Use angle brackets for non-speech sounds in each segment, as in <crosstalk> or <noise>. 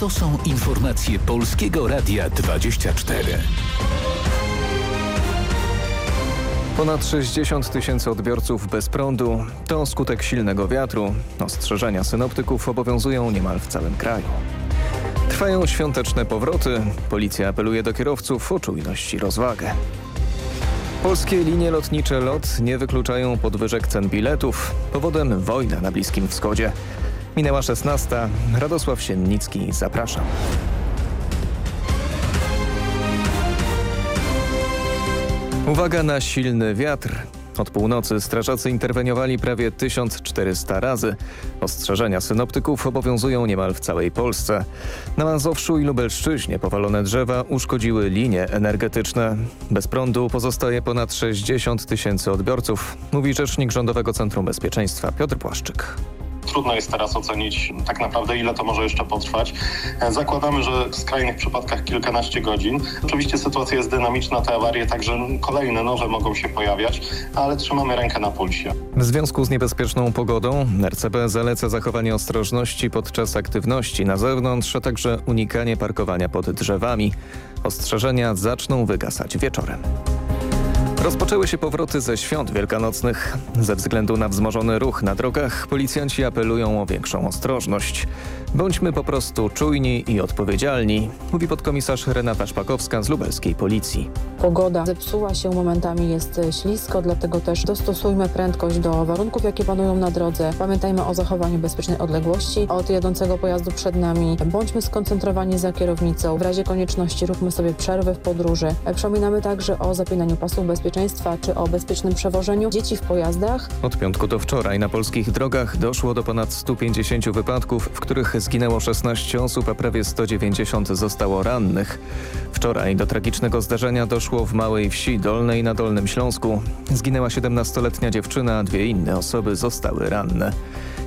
To są informacje Polskiego Radia 24. Ponad 60 tysięcy odbiorców bez prądu to skutek silnego wiatru. Ostrzeżenia synoptyków obowiązują niemal w całym kraju. Trwają świąteczne powroty. Policja apeluje do kierowców o czujność i rozwagę. Polskie linie lotnicze LOT nie wykluczają podwyżek cen biletów. Powodem wojna na Bliskim Wschodzie. Minęła 16. Radosław Siennicki, zapraszam. Uwaga na silny wiatr. Od północy strażacy interweniowali prawie 1400 razy. Ostrzeżenia synoptyków obowiązują niemal w całej Polsce. Na Mazowszu i Lubelszczyźnie powalone drzewa uszkodziły linie energetyczne. Bez prądu pozostaje ponad 60 tysięcy odbiorców, mówi rzecznik Rządowego Centrum Bezpieczeństwa Piotr Płaszczyk. Trudno jest teraz ocenić tak naprawdę, ile to może jeszcze potrwać. Zakładamy, że w skrajnych przypadkach kilkanaście godzin. Oczywiście sytuacja jest dynamiczna, te awarie także kolejne, nowe mogą się pojawiać, ale trzymamy rękę na pulsie. W związku z niebezpieczną pogodą RCB zaleca zachowanie ostrożności podczas aktywności na zewnątrz, a także unikanie parkowania pod drzewami. Ostrzeżenia zaczną wygasać wieczorem. Rozpoczęły się powroty ze świąt wielkanocnych. Ze względu na wzmożony ruch na drogach policjanci apelują o większą ostrożność. Bądźmy po prostu czujni i odpowiedzialni, mówi podkomisarz Renata Szpakowska z lubelskiej policji. Pogoda zepsuła się, momentami jest ślisko, dlatego też dostosujmy prędkość do warunków, jakie panują na drodze. Pamiętajmy o zachowaniu bezpiecznej odległości od jadącego pojazdu przed nami. Bądźmy skoncentrowani za kierownicą. W razie konieczności róbmy sobie przerwy w podróży. Przypominamy także o zapinaniu pasów bezpieczeństwa czy o bezpiecznym przewożeniu dzieci w pojazdach. Od piątku do wczoraj na polskich drogach doszło do ponad 150 wypadków, w których zginęło 16 osób, a prawie 190 zostało rannych. Wczoraj do tragicznego zdarzenia doszło w Małej Wsi Dolnej na Dolnym Śląsku. Zginęła 17-letnia dziewczyna, a dwie inne osoby zostały ranne.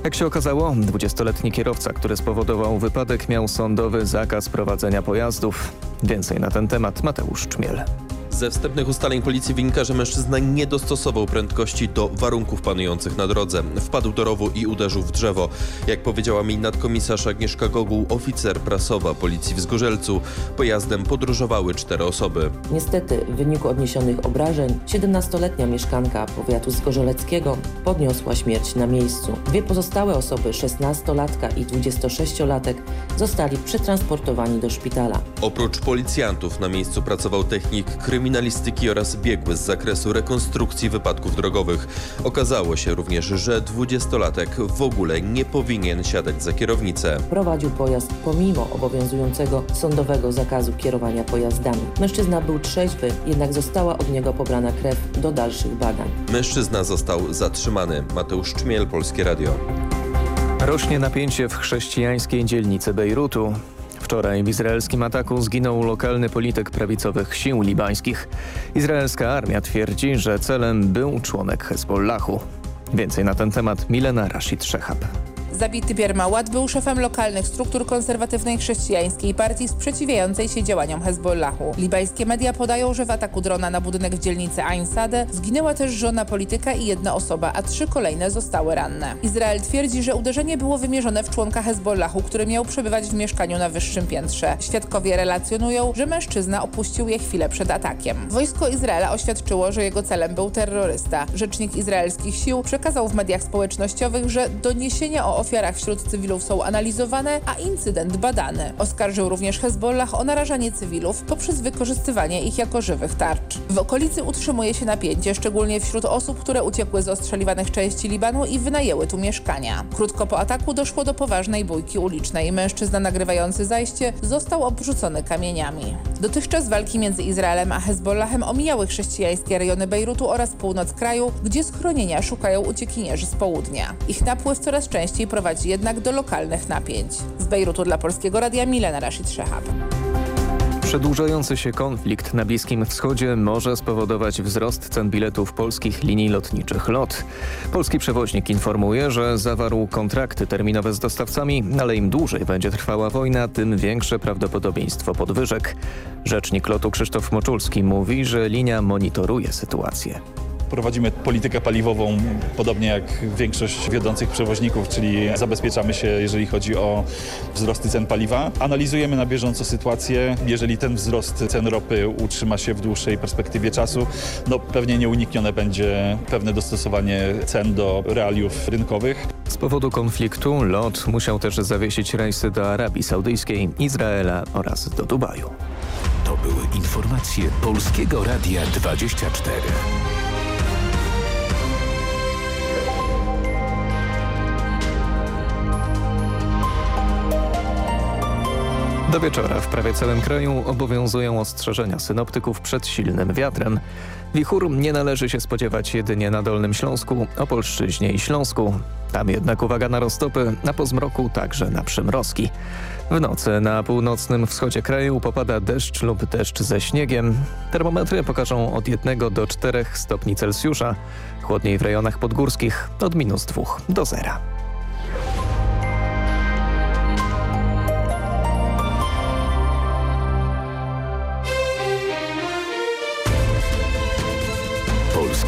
Jak się okazało, 20-letni kierowca, który spowodował wypadek miał sądowy zakaz prowadzenia pojazdów. Więcej na ten temat Mateusz Czmiel. Ze wstępnych ustaleń policji wynika, że mężczyzna nie dostosował prędkości do warunków panujących na drodze. Wpadł do rowu i uderzył w drzewo. Jak powiedziała mi nadkomisarz Agnieszka Goguł, oficer prasowa policji w Zgorzelcu, pojazdem podróżowały cztery osoby. Niestety w wyniku odniesionych obrażeń 17-letnia mieszkanka powiatu zgorzeleckiego podniosła śmierć na miejscu. Dwie pozostałe osoby, 16-latka i 26-latek, zostali przetransportowani do szpitala. Oprócz policjantów na miejscu pracował technik kryminalny kryminalistyki oraz biegły z zakresu rekonstrukcji wypadków drogowych. Okazało się również, że dwudziestolatek w ogóle nie powinien siadać za kierownicę. Prowadził pojazd pomimo obowiązującego sądowego zakazu kierowania pojazdami. Mężczyzna był trzeźwy, jednak została od niego pobrana krew do dalszych badań. Mężczyzna został zatrzymany. Mateusz Czmiel, Polskie Radio. Rośnie napięcie w chrześcijańskiej dzielnicy Bejrutu. Wczoraj w izraelskim ataku zginął lokalny polityk prawicowych sił libańskich. Izraelska armia twierdzi, że celem był członek Hezbollahu. Więcej na ten temat Milena Rashid Szechab. Zabity Pierre Maład był szefem lokalnych struktur konserwatywnej chrześcijańskiej partii sprzeciwiającej się działaniom Hezbollahu. Libańskie media podają, że w ataku drona na budynek w dzielnicy Ain Sade zginęła też żona polityka i jedna osoba, a trzy kolejne zostały ranne. Izrael twierdzi, że uderzenie było wymierzone w członka Hezbollahu, który miał przebywać w mieszkaniu na wyższym piętrze. Świadkowie relacjonują, że mężczyzna opuścił je chwilę przed atakiem. Wojsko Izraela oświadczyło, że jego celem był terrorysta. Rzecznik izraelskich sił przekazał w mediach społecznościowych, że doniesienia o ofiarach wśród cywilów są analizowane, a incydent badany. Oskarżył również Hezbollah o narażanie cywilów poprzez wykorzystywanie ich jako żywych tarcz. W okolicy utrzymuje się napięcie, szczególnie wśród osób, które uciekły z ostrzeliwanych części Libanu i wynajęły tu mieszkania. Krótko po ataku doszło do poważnej bójki ulicznej. Mężczyzna nagrywający zajście został obrzucony kamieniami. Dotychczas walki między Izraelem a Hezbollahem omijały chrześcijańskie rejony Bejrutu oraz północ kraju, gdzie schronienia szukają uciekinierzy z południa. Ich napływ coraz częściej prowadzi jednak do lokalnych napięć. Z Bejrutu dla Polskiego Radia Milena Rashid Shehab. Przedłużający się konflikt na Bliskim Wschodzie może spowodować wzrost cen biletów polskich linii lotniczych LOT. Polski przewoźnik informuje, że zawarł kontrakty terminowe z dostawcami, ale im dłużej będzie trwała wojna, tym większe prawdopodobieństwo podwyżek. Rzecznik lotu Krzysztof Moczulski mówi, że linia monitoruje sytuację. Prowadzimy politykę paliwową, podobnie jak większość wiodących przewoźników, czyli zabezpieczamy się, jeżeli chodzi o wzrosty cen paliwa. Analizujemy na bieżąco sytuację. Jeżeli ten wzrost cen ropy utrzyma się w dłuższej perspektywie czasu, no pewnie nieuniknione będzie pewne dostosowanie cen do realiów rynkowych. Z powodu konfliktu LOT musiał też zawiesić rejsy do Arabii Saudyjskiej, Izraela oraz do Dubaju. To były informacje Polskiego Radia 24. Do wieczora w prawie całym kraju obowiązują ostrzeżenia synoptyków przed silnym wiatrem. Wichur nie należy się spodziewać jedynie na Dolnym Śląsku, Opolszczyźnie i Śląsku. Tam jednak uwaga na roztopy, na pozmroku także na przymrozki. W nocy na północnym wschodzie kraju popada deszcz lub deszcz ze śniegiem. Termometry pokażą od 1 do 4 stopni Celsjusza. Chłodniej w rejonach podgórskich od minus 2 do 0.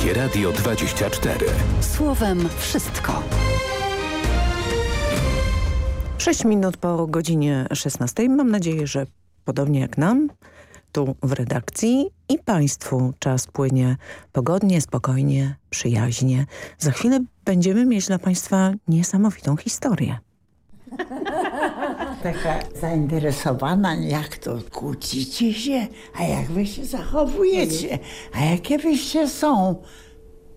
Polskie Radio 24. Słowem wszystko. 6 minut po godzinie 16. Mam nadzieję, że podobnie jak nam, tu w redakcji i Państwu czas płynie pogodnie, spokojnie, przyjaźnie. Za chwilę będziemy mieć dla Państwa niesamowitą historię. Taka zainteresowana, jak to kłócicie się, a jak wy się zachowujecie, a jakie wyście są.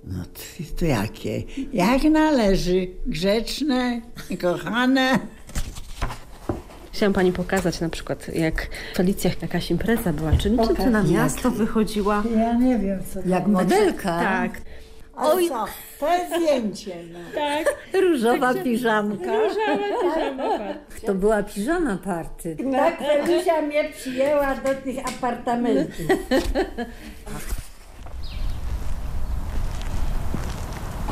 No to, to jakie? Jak należy? Grzeczne, kochane. Chciałam pani pokazać na przykład, jak w Felicjach jakaś impreza była, czy, czy, na miasto wychodziła. Ja nie wiem, co Jak modelka. Tak. Ale Oj. co? To jest zdjęcie. No. Tak. Różowa piżamka. Różowa piżama To była piżama party. Tak, Felicia mnie przyjęła do tych apartamentów.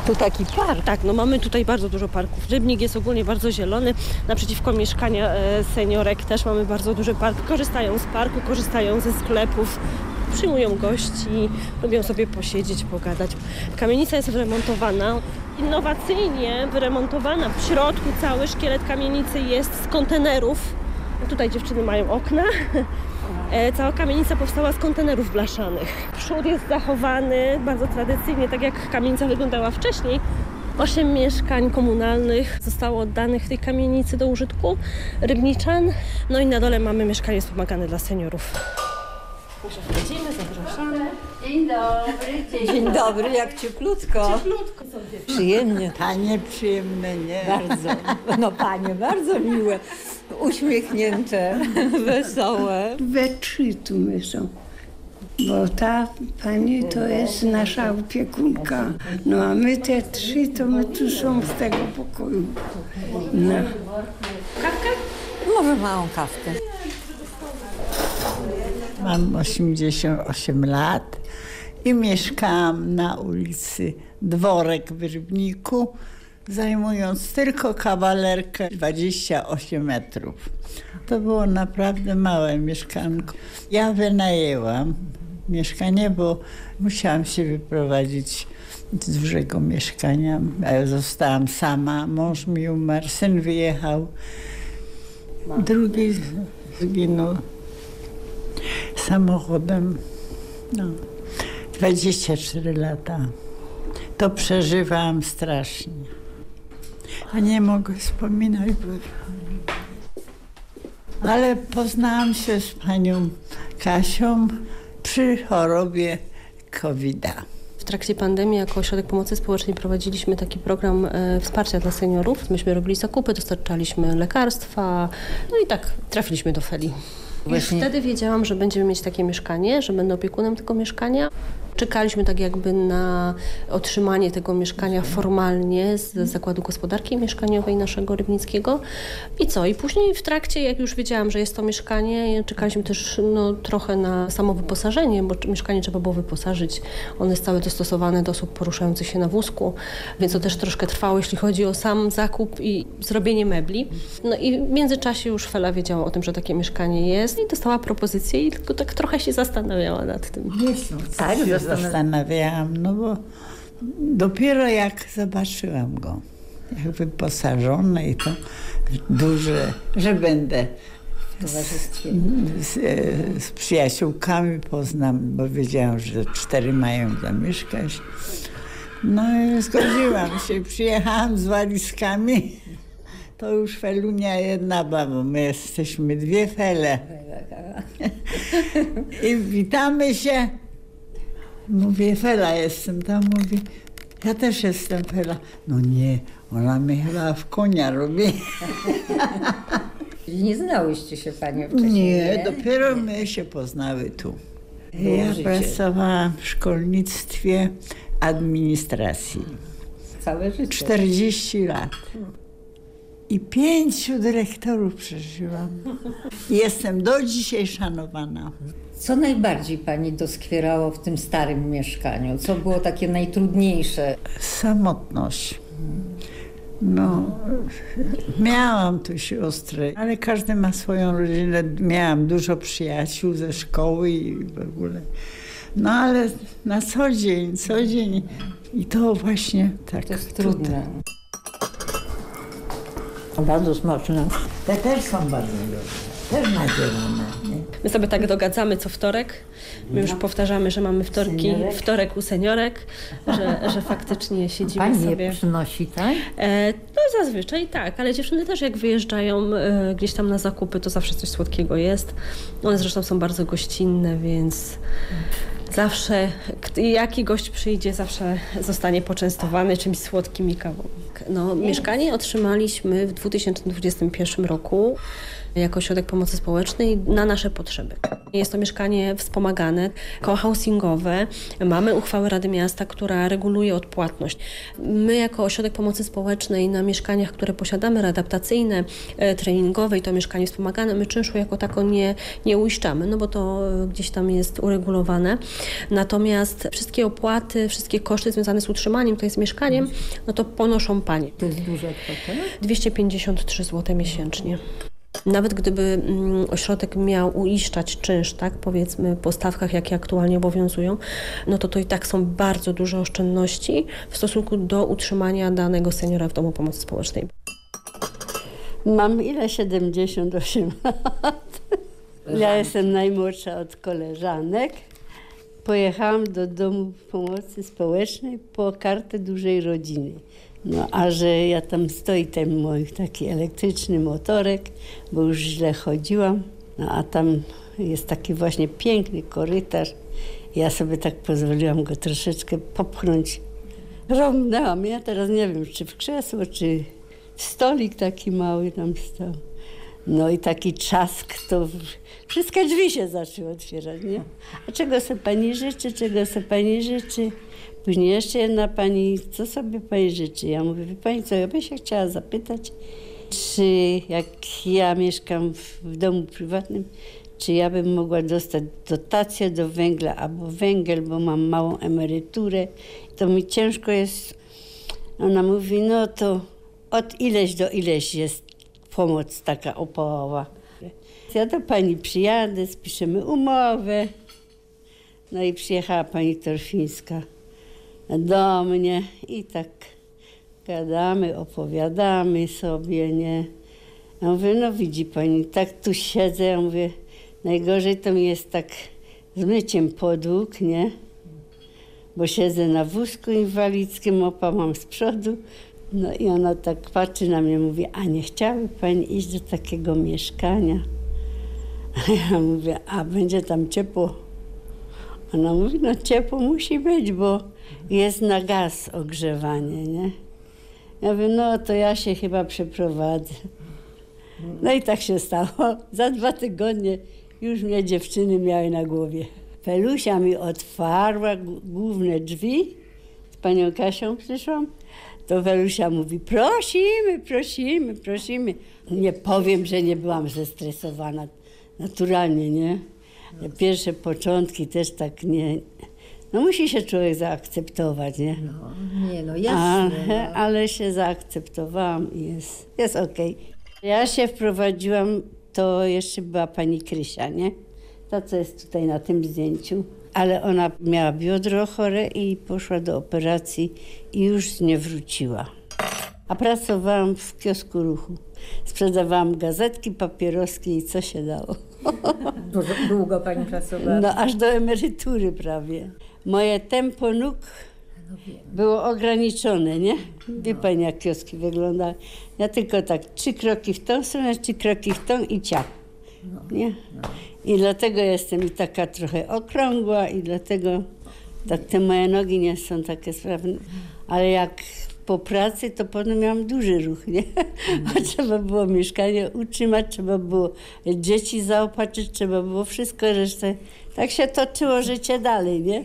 Tu taki park. Tak, no mamy tutaj bardzo dużo parków. Rybnik jest ogólnie bardzo zielony. Naprzeciwko mieszkania e, seniorek też mamy bardzo duży park. Korzystają z parku, korzystają ze sklepów. Przyjmują gości, lubią sobie posiedzieć, pogadać. Kamienica jest wyremontowana, innowacyjnie wyremontowana. W środku cały szkielet kamienicy jest z kontenerów. Tutaj dziewczyny mają okna. <laughs> E, Cała kamienica powstała z kontenerów blaszanych. Przód jest zachowany bardzo tradycyjnie, tak jak kamienica wyglądała wcześniej. Osiem mieszkań komunalnych zostało oddanych tej kamienicy do użytku rybniczan. No i na dole mamy mieszkanie wspomagane dla seniorów. Wchodzimy, zapraszamy. Dzień dobry, jak cieplutko. Przyjemnie. Panie przyjemne, nie? Bardzo. No panie, bardzo miłe. Uśmiechnięte, wesołe. We trzy tu my są. Bo ta pani to jest nasza opiekunka. No a my te trzy to my tu są z tego pokoju. No. Może małą kawkę. Mam 88 lat i mieszkałam na ulicy Dworek w Rybniku, zajmując tylko kawalerkę 28 metrów. To było naprawdę małe mieszkanko. Ja wynajęłam mieszkanie, bo musiałam się wyprowadzić z dużego mieszkania. Zostałam sama, mąż mi umarł, syn wyjechał, drugi zginął samochodem. No, 24 lata. To przeżywałam strasznie. A nie mogę wspominać, bo... Ale poznałam się z panią Kasią przy chorobie COVID-a. W trakcie pandemii jako Ośrodek Pomocy Społecznej prowadziliśmy taki program e, wsparcia dla seniorów. Myśmy robili zakupy, dostarczaliśmy lekarstwa, no i tak trafiliśmy do Feli. Już Właśnie- wtedy wiedziałam, że będziemy mieć takie mieszkanie, że będę opiekunem tego mieszkania. Czekaliśmy tak jakby na otrzymanie tego mieszkania formalnie z Zakładu Gospodarki Mieszkaniowej naszego Rybnickiego. I co? I później w trakcie, jak już wiedziałam, że jest to mieszkanie, czekaliśmy też no, trochę na samo wyposażenie, bo mieszkanie trzeba było wyposażyć. One jest całe dostosowane do osób poruszających się na wózku, więc to też troszkę trwało, jeśli chodzi o sam zakup i zrobienie mebli. No i w międzyczasie już Fela wiedziała o tym, że takie mieszkanie jest i dostała propozycję i tylko tak trochę się zastanawiała nad tym. Tak, zastanawiałam, no bo dopiero jak zobaczyłam go, jak wyposażony i to duże, że będę towarzystwie. Z, e, z przyjaciółkami poznam, bo wiedziałam, że cztery mają zamieszkać. No i zgodziłam się. Przyjechałam z walizkami. To już felunia jedna, bo my jesteśmy dwie fele. I witamy się. Mówię, fela jestem. Tam mówi, ja też jestem fela. No nie, ona mnie chyba w konia robi. <laughs> Nie znałyście się panie wcześniej? Nie, dopiero my się poznały tu. Ja życie. pracowałam w szkolnictwie administracji. Całe życie. 40 lat. I pięciu dyrektorów przeżyłam. <laughs> Jestem do dzisiaj szanowana. Co najbardziej pani doskwierało w tym starym mieszkaniu? Co było takie najtrudniejsze? Samotność. No, miałam tu siostry, ale każdy ma swoją rodzinę. Miałam dużo przyjaciół ze szkoły i w ogóle. No ale na co dzień, co dzień. I to właśnie tak. To jest trudne. Bardzo smaczne. Te też są bardzo dobre. Też nadzielone. Nie? My sobie tak dogadzamy co wtorek. My już powtarzamy, że mamy wtorki, Seniorek. wtorek u seniorek, że, że faktycznie siedzimy Pani sobie. je przynosi, tak? E, no zazwyczaj tak, ale dziewczyny też jak wyjeżdżają e, gdzieś tam na zakupy, to zawsze coś słodkiego jest. One zresztą są bardzo gościnne, więc zawsze jaki gość przyjdzie, zawsze zostanie poczęstowany czymś słodkim i kawą. No, mieszkanie otrzymaliśmy w 2021 roku jako ośrodek pomocy społecznej na nasze potrzeby. Jest to mieszkanie wspomagane, co-housingowe. Mamy uchwałę Rady Miasta, która reguluje odpłatność. My jako ośrodek pomocy społecznej na mieszkaniach, które posiadamy, readaptacyjne, e, treningowe i to mieszkanie wspomagane, my czynszu jako tako nie, nie uiszczamy, no bo to e, gdzieś tam jest uregulowane. Natomiast wszystkie opłaty, wszystkie koszty związane z utrzymaniem, to jest mieszkaniem, no to ponoszą panie. To jest duża kwota? 253 zł miesięcznie. Nawet gdyby mm, ośrodek miał uiszczać czynsz, tak, powiedzmy po stawkach, jakie aktualnie obowiązują, no to to i tak są bardzo duże oszczędności w stosunku do utrzymania danego seniora w domu pomocy społecznej. Mam ile? 78 <laughs> lat. Ja jestem najmłodsza od koleżanek. Pojechałam do Domu Pomocy Społecznej po kartę dużej rodziny. No a że ja tam stoi ten mój taki elektryczny motorek, bo już źle chodziłam. No a tam jest taki właśnie piękny korytarz. Ja sobie tak pozwoliłam go troszeczkę popchnąć. Rąbnęłam. Ja teraz nie wiem, czy w krzesło, czy stolik taki mały tam stał. No i taki trzask, to wszystkie drzwi się zaczęły otwierać, nie? A czego sobie pani życzy, czego sobie pani życzy? Później jeszcze jedna pani, co sobie pani życzy? Ja mówię, wie pani co, ja bym się chciała zapytać, czy jak ja mieszkam w, domu prywatnym, czy ja bym mogła dostać dotację do węgla albo węgiel, bo mam małą emeryturę. To mi ciężko jest. Ona mówi, no to od ileś do ileś jest pomoc taka opałowa. Ja do pani przyjadę, spiszemy umowę. No i przyjechała pani Torfińska do mnie i tak gadamy, opowiadamy sobie, nie. Ja mówię, no widzi pani, tak tu siedzę, ja mówię, najgorzej to mi jest tak z myciem podłóg, nie? Bo siedzę na wózku inwalidzkim, opa mam z przodu. No i ona tak patrzy na mnie, mówi, a nie chciałaby pani iść do takiego mieszkania? <laughs> A ja mówię, a będzie tam ciepło? Ona mówi, no ciepło musi być, bo jest na gaz ogrzewanie, nie? Ja mówię, no to ja się chyba przeprowadzę. No i tak się stało. <laughs> Za dwa tygodnie już mnie dziewczyny miały na głowie. Pelusia mi otwarła główne drzwi. Z panią Kasią przyszłam. To Welusia mówi, prosimy, prosimy, prosimy. Nie powiem, że nie byłam zestresowana. Naturalnie, nie? Pierwsze początki też tak nie... No musi się człowiek zaakceptować, nie? Nie no, jasne. Ale, ale się zaakceptowałam i jest, jest okej. Ja się wprowadziłam, to jeszcze była pani Krysia, nie? ta co jest tutaj na tym zdjęciu. Ale ona miała biodro chore i poszła do operacji i już nie wróciła. A pracowałam w kiosku ruchu. Sprzedawałam gazetki, papieroski i co się dało. <laughs> Długo pani pracowała? No aż do emerytury prawie. Moje tempo nóg było ograniczone, nie? Wie pani jak kioski wyglądały. Ja tylko tak trzy kroki w tą stronę, trzy kroki w tą i ciach. Nie? I dlatego jestem i taka trochę okrągła i dlatego tak te moje nogi nie są takie sprawne. Ale jak po pracy, to potem miałam duży ruch, nie? <laughs> A trzeba było mieszkanie utrzymać, trzeba było dzieci zaopatrzyć, trzeba było wszystko resztę. Tak się toczyło życie dalej, nie?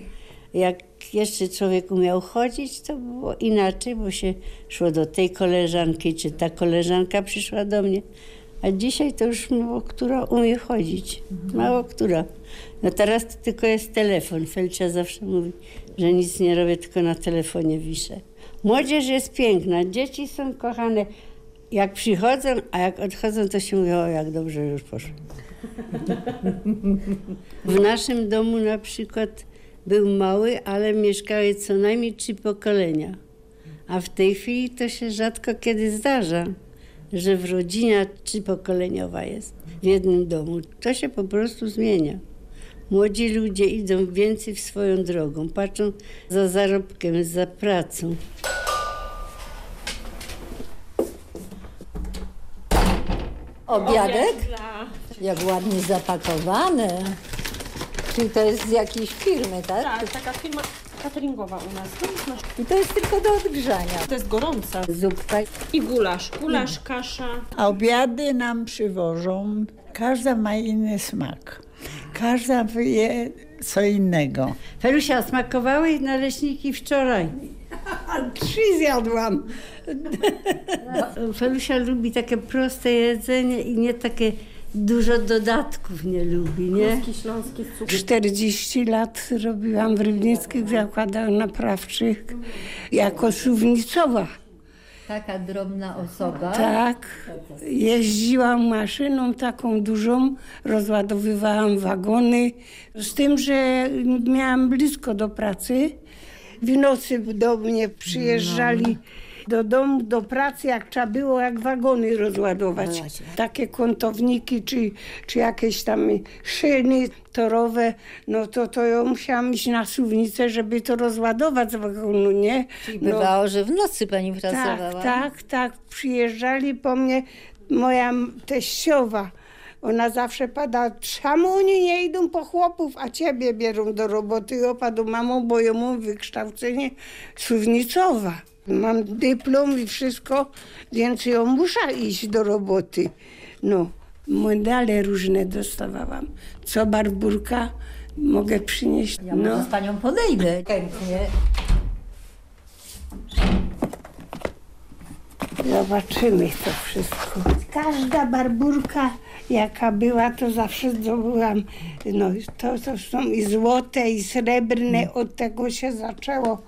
Jak jeszcze człowiek umiał chodzić, to było inaczej, bo się szło do tej koleżanki, czy ta koleżanka przyszła do mnie. A dzisiaj to już mało która umie chodzić. Mało która. No teraz to tylko jest telefon. Felcia zawsze mówi, że nic nie robię, tylko na telefonie wiszę. Młodzież jest piękna, dzieci są kochane. Jak przychodzą, a jak odchodzą, to się mówi, o jak dobrze już poszło. <laughs> W naszym domu na przykład był mały, ale mieszkały co najmniej trzy pokolenia. A w tej chwili to się rzadko kiedy zdarza, że w rodzinie trzypokoleniowa jest w jednym domu. To się po prostu zmienia. Młodzi ludzie idą więcej w swoją drogą, patrzą za zarobkiem, za pracą. Obiadek? Jak ładnie zapakowane. Czyli to jest z jakiejś firmy, tak? Tak, taka firma cateringowa u nas. No, I to jest tylko do odgrzania. To jest gorąca. Zupka. I gulasz. Gulasz, kasza. A obiady nam przywożą. Każda ma inny smak. Każda wie co innego. Felusia, smakowały naleśniki wczoraj. <laughs> Trzy zjadłam. Felusia lubi takie proste jedzenie i nie takie dużo dodatków nie lubi, nie? Kluski śląskie, cukier. 40 lat robiłam w Rybnickich Zakładach Naprawczych jako suwnicowa. Taka drobna osoba. Tak. Jeździłam maszyną taką dużą, rozładowywałam wagony. Z tym, że miałam blisko do pracy. W nocy do mnie przyjeżdżali do domu, do pracy, jak trzeba było, jak wagony rozładować. Takie kątowniki, czy, czy jakieś tam szyny torowe, no to, to ja musiałam iść na suwnicę, żeby to rozładować z wagonu, nie? Czyli No. bywało, że w nocy pani pracowała. Tak, tak, tak. Przyjeżdżali po mnie moja teściowa. Ona zawsze pada, czemu oni nie idą po chłopów, a ciebie bierą do roboty. Opadł mamą, bo ja mam wykształcenie suwnicowa. Mam dyplom i wszystko, więc ja muszę iść do roboty. No, medale różne dostawałam. Co barburka mogę przynieść? Ja może no. z panią podejdę chętnie. Zobaczymy to wszystko. Każda barburka, jaka była, to zawsze zdobyłam. No, to, to są i złote, i srebrne. Od tego się zaczęło.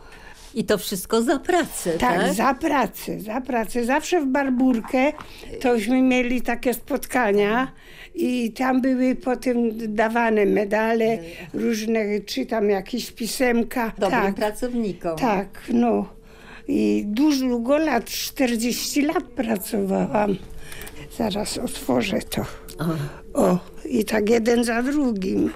I to wszystko za pracę, tak? Tak, za pracę, za pracę. Zawsze w barburkę tośmy mieli takie spotkania i tam były potem dawane medale różne, czy tam jakieś pisemka. Dobrym tak, pracownikom. tak, no. I dużo długo lat, 40 lat pracowałam. Zaraz otworzę to. O, i tak jeden za drugim.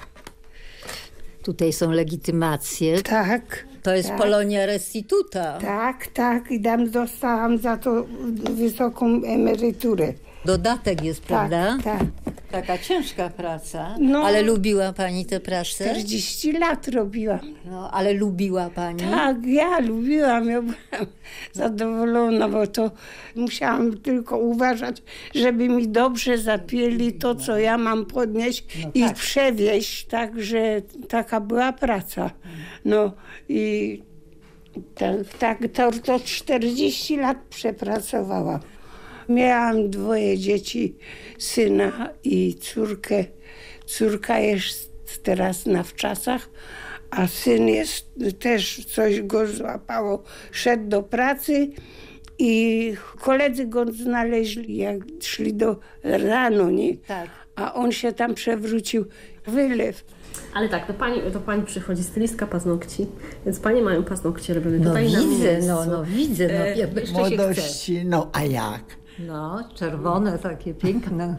Tutaj są legitymacje. Tak. To jest tak. Polonia Restituta. Tak, tak. I tam dostałam za to wysoką emeryturę. Dodatek jest, prawda? Tak, tak. Taka ciężka praca. No. Ale lubiła pani tę pracę? 40 lat robiłam. No, ale lubiła pani? Tak, ja lubiłam, ja byłam <laughs> zadowolona, bo to musiałam tylko uważać, żeby mi dobrze zapięli to, co ja mam podnieść i tak. przewieźć, także taka była praca. No i tak, tak to, to 40 lat przepracowałam. Miałam dwoje dzieci, syna i córkę. Córka jest teraz na wczasach, a syn jest też coś go złapało. Szedł do pracy I koledzy go znaleźli, jak szli do rano, nie? Tak. A on się tam przewrócił. Wylew. Ale tak, do pani, do pani przychodzi stylistka paznokci, więc panie mają paznokcie robione No tutaj na widzę, miejscu. no, no widzę, no, E. Młodości, no a jak? No, czerwone takie piękne.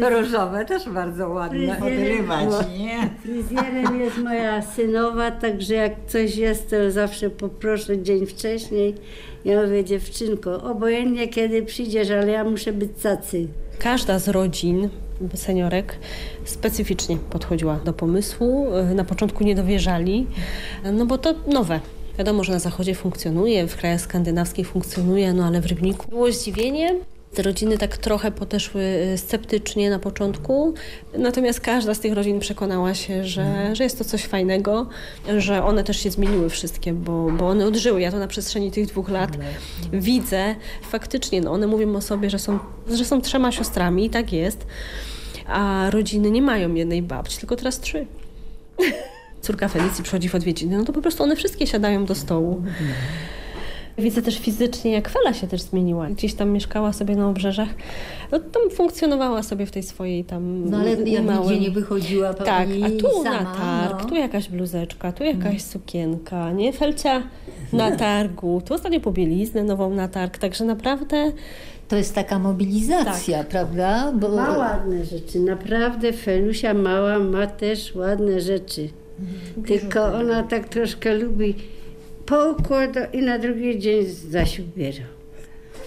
<laughs> Różowe też bardzo ładne. Odrywać, nie? Fryzjerem jest moja synowa, także jak coś jest, to zawsze poproszę dzień wcześniej. Ja mówię, dziewczynko, obojętnie kiedy przyjdziesz, ale ja muszę być cacy. Każda z rodzin seniorek specyficznie podchodziła do pomysłu. E, Na początku nie dowierzali, no bo to nowe. Wiadomo, że na zachodzie funkcjonuje, w krajach skandynawskich funkcjonuje, no ale w Rybniku było zdziwienie. Te rodziny tak trochę podeszły e, sceptycznie na początku, natomiast każda z tych rodzin przekonała się, że, że jest to coś fajnego, że one też się zmieniły wszystkie, bo, bo one odżyły. Ja to na przestrzeni tych dwóch lat widzę. Faktycznie no, one mówią o sobie, że są, że są trzema siostrami i tak jest, a rodziny nie mają jednej babci, tylko teraz trzy. <laughs> Córka Felicji przychodzi w odwiedziny, no to po prostu one wszystkie siadają do stołu. Widzę też fizycznie, jak Fela się też zmieniła. Gdzieś tam mieszkała sobie na obrzeżach. No, tam funkcjonowała sobie w tej swojej tam No ale ja małym... nigdzie nie wychodziła Tak, pani a tu sama, na targ, no. tu jakaś bluzeczka, tu jakaś sukienka, nie? Felcia na targu, tu ostatnio pobieliznę nową na targ, także naprawdę... To jest taka mobilizacja, Tak. prawda? Bo Ma ładne rzeczy, naprawdę Felusia mała ma też ładne rzeczy. Tylko ona tak troszkę lubi poukłada i na drugi dzień zaś ubiera.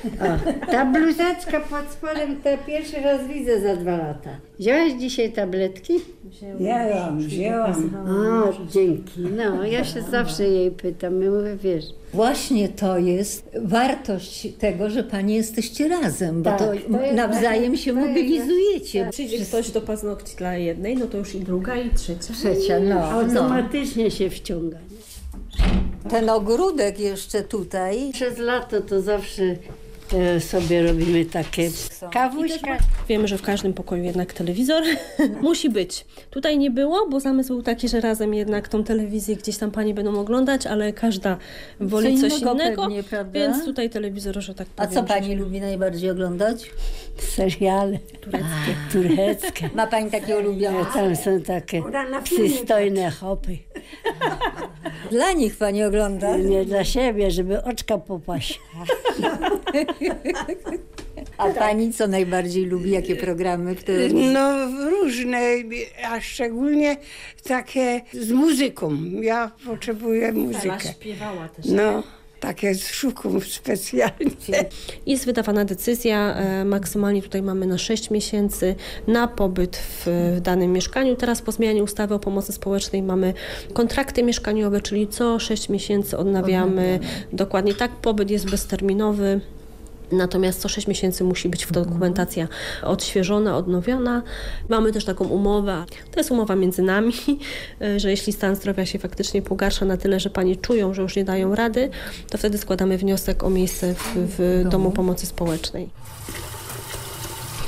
O, ta bluzeczka pod spodem to pierwszy raz widzę za dwa lata. Wziąłeś dzisiaj tabletki? Wzięłam, wzięłam. A, dzięki. No, ja się zawsze jej pytam. Ja mówię, wiesz, Właśnie to jest wartość tego, że panie jesteście razem, bo Tak, to, to jest nawzajem się to jest- mobilizujecie. Przyjdzie ktoś do paznokci dla jednej, no to już i druga, i trzecia. Trzecia, no, no. automatycznie się wciąga. Ten ogródek jeszcze tutaj. Przez lato to zawsze sobie robimy takie kawuśka. Wiemy, że w każdym pokoju jednak telewizor <laughs> musi być. Tutaj nie było, bo zamysł był taki, że razem jednak tą telewizję gdzieś tam pani będą oglądać, ale każda woli Co coś innego innego, pewnie, prawda? więc tutaj telewizor, że tak A powiem. co pani lubi najbardziej oglądać? Seriale tureckie. tureckie. Ma pani takie ulubione? Tam są takie przystojne hopy. Dla nich pani ogląda? Nie dla siebie, żeby oczka popaść. <laughs> A pani co najbardziej lubi? Jakie programy? Które... No różne, a szczególnie takie z muzyką. Ja potrzebuję Fela muzykę. śpiewała też. No, takie szukam specjalnie. Jest wydawana decyzja, e, maksymalnie tutaj mamy na 6 miesięcy na pobyt w, w danym mieszkaniu. Teraz po zmianie ustawy o pomocy społecznej mamy kontrakty mieszkaniowe, czyli co 6 miesięcy odnawiamy. Dokładnie tak, pobyt jest bezterminowy. Natomiast co 6 miesięcy musi być dokumentacja odświeżona, odnowiona. Mamy też taką umowę, to jest umowa między nami, <laughs> że jeśli stan zdrowia się faktycznie pogarsza na tyle, że pani czują, że już nie dają rady, to wtedy składamy wniosek o miejsce w, w domu pomocy społecznej.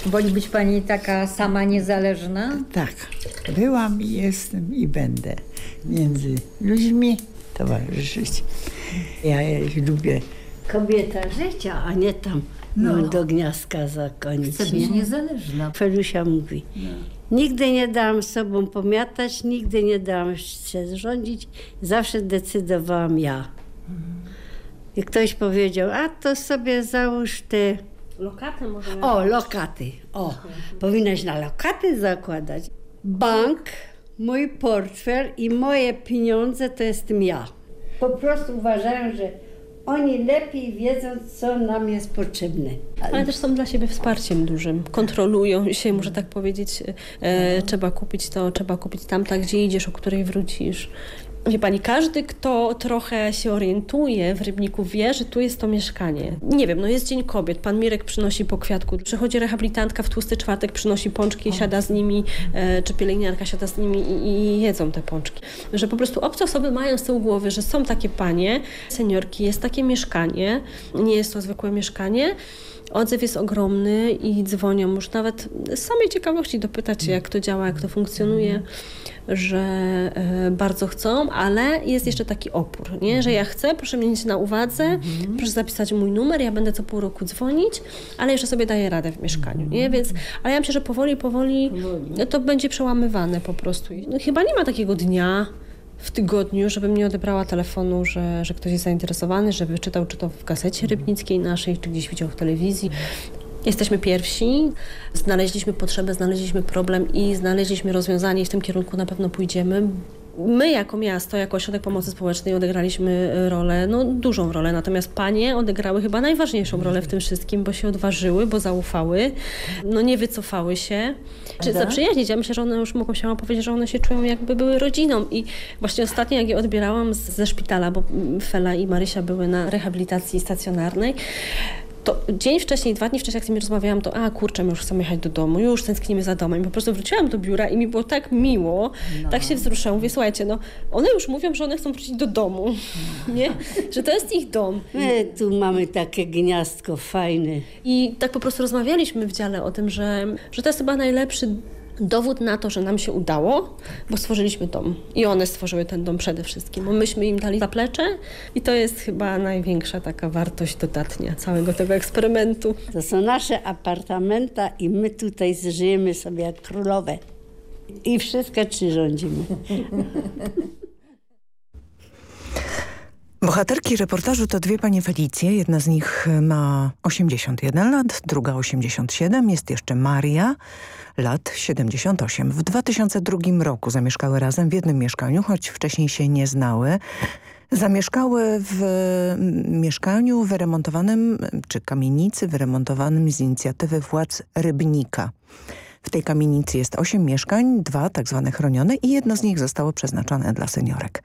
Woli być pani taka sama niezależna? Tak, byłam i jestem i będę między ludźmi towarzyszyć. Ja lubię Kobieta życia, a nie tam No. do gniazdka zakonić. Chcę być niezależna. Felusia mówi, nigdy nie dałam sobą pomiatać, nigdy nie dałam się rządzić, zawsze decydowałam ja. I ktoś powiedział, a to sobie załóż te... Lokatę może... O, lokaty. O, powinnaś na lokaty zakładać. Bank, mój portfel i moje pieniądze to jestem ja. Po prostu uważają, że oni lepiej wiedzą, co nam jest potrzebne. Ale też są dla siebie wsparciem dużym. Kontrolują się, muszę tak powiedzieć. E, trzeba kupić to, trzeba kupić tamta, gdzie idziesz, o której wrócisz. Wie pani, każdy, kto trochę się orientuje w Rybniku, wie, że tu jest to mieszkanie. Nie wiem, no jest Dzień Kobiet, pan Mirek przynosi po kwiatku, przychodzi rehabilitantka w tłusty czwartek, przynosi pączki, siada z nimi, e, czy pielęgniarka siada z nimi i, i jedzą te pączki. Że po prostu obce osoby mają z tyłu głowy, że są takie panie, seniorki, jest takie mieszkanie, nie jest to zwykłe mieszkanie, Odzew jest ogromny i dzwonią już nawet z samej ciekawości dopytać się, jak to działa, jak to funkcjonuje. Że e, bardzo chcą, ale jest jeszcze taki opór, nie? że ja chcę, proszę mieć na uwadze, proszę zapisać mój numer, ja będę co pół roku dzwonić, ale jeszcze sobie daję radę w mieszkaniu. Nie? Więc, ale ja myślę, że powoli, powoli to będzie przełamywane po prostu. No, chyba nie ma takiego dnia, w tygodniu, żebym nie odebrała telefonu, że, że ktoś jest zainteresowany, że wyczytał czy to w kasecie rybnickiej naszej, czy gdzieś widział w telewizji. Jesteśmy pierwsi, znaleźliśmy potrzebę, znaleźliśmy problem i znaleźliśmy rozwiązanie i w tym kierunku na pewno pójdziemy. My jako miasto, jako ośrodek pomocy społecznej odegraliśmy rolę, no dużą rolę, natomiast panie odegrały chyba najważniejszą rolę w tym wszystkim, bo się odważyły, bo zaufały, no nie wycofały się, czy zaprzyjaźnić. Ja myślę, że one już mogą się powiedzieć, że one się czują jakby były rodziną i właśnie ostatnio jak je odbierałam z, ze szpitala, bo Fela i Marysia były na rehabilitacji stacjonarnej, to dzień wcześniej, dwa dni wcześniej, jak z nimi rozmawiałam, to a kurczę, my już chcemy jechać do domu, już tęsknimy za domem. I po prostu wróciłam do biura i mi było tak miło, no. tak się wzruszałam. Mówię, słuchajcie, no one już mówią, że one chcą wrócić do domu, nie? Że to jest ich dom. My tu mamy takie gniazdko fajne. I tak po prostu rozmawialiśmy w dziale o tym, że, że to jest chyba najlepszy dowód na to, że nam się udało, bo stworzyliśmy dom. I one stworzyły ten dom przede wszystkim, bo myśmy im dali zaplecze i to jest chyba największa taka wartość dodatnia całego tego eksperymentu. To są nasze apartamenta i my tutaj żyjemy sobie jak królowe. I wszystko czy rządzimy. <laughs> Bohaterki reportażu to dwie panie Felicje. Jedna z nich ma 81 lat, druga 87. Jest jeszcze Maria, lat 78. W 2002 roku zamieszkały razem w jednym mieszkaniu, choć wcześniej się nie znały. Zamieszkały w mieszkaniu wyremontowanym, czy kamienicy wyremontowanym z inicjatywy władz Rybnika. W tej kamienicy jest osiem mieszkań, dwa tak zwane chronione i jedno z nich zostało przeznaczone dla seniorek.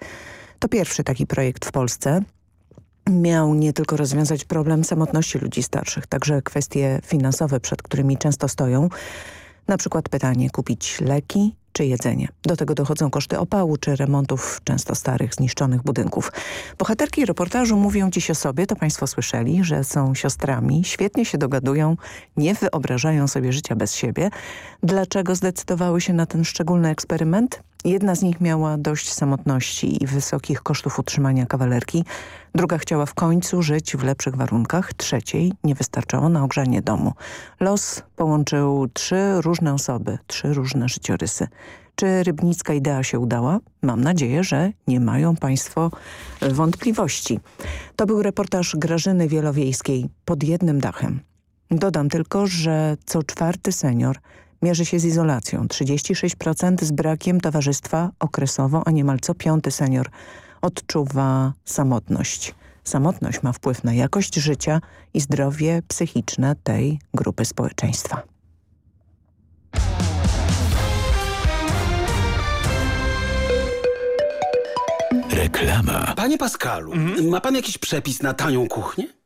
To pierwszy taki projekt w Polsce. Miał nie tylko rozwiązać problem samotności ludzi starszych, także kwestie finansowe, przed którymi często stoją. Na przykład pytanie kupić leki czy jedzenie. Do tego dochodzą koszty opału czy remontów często starych, zniszczonych budynków. Bohaterki reportażu mówią dziś o sobie, to państwo słyszeli, że są siostrami, świetnie się dogadują, nie wyobrażają sobie życia bez siebie. Dlaczego zdecydowały się na ten szczególny eksperyment? Jedna z nich miała dość samotności i wysokich kosztów utrzymania kawalerki. Druga chciała w końcu żyć w lepszych warunkach. Trzeciej nie wystarczało na ogrzanie domu. Los połączył trzy różne osoby, trzy różne życiorysy. Czy rybnicka idea się udała? Mam nadzieję, że nie mają Państwo wątpliwości. To był reportaż Grażyny Wielowiejskiej pod jednym dachem. Dodam tylko, że co czwarty senior mierzy się z izolacją. 36% z brakiem towarzystwa okresowo, a niemal co piąty senior odczuwa samotność. Samotność ma wpływ na jakość życia i zdrowie psychiczne tej grupy społeczeństwa. Reklama. Panie Pascalu, ma pan jakiś przepis na tanią kuchnię?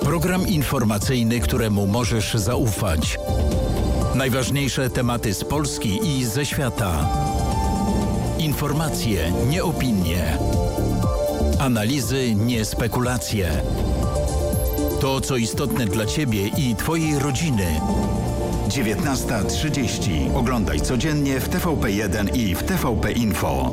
Program informacyjny, któremu możesz zaufać. Najważniejsze tematy z Polski i ze świata. Informacje, nie opinie. Analizy, nie spekulacje. To, co istotne dla Ciebie i Twojej rodziny. 19.30. Oglądaj codziennie w TVP1 i w TVP Info.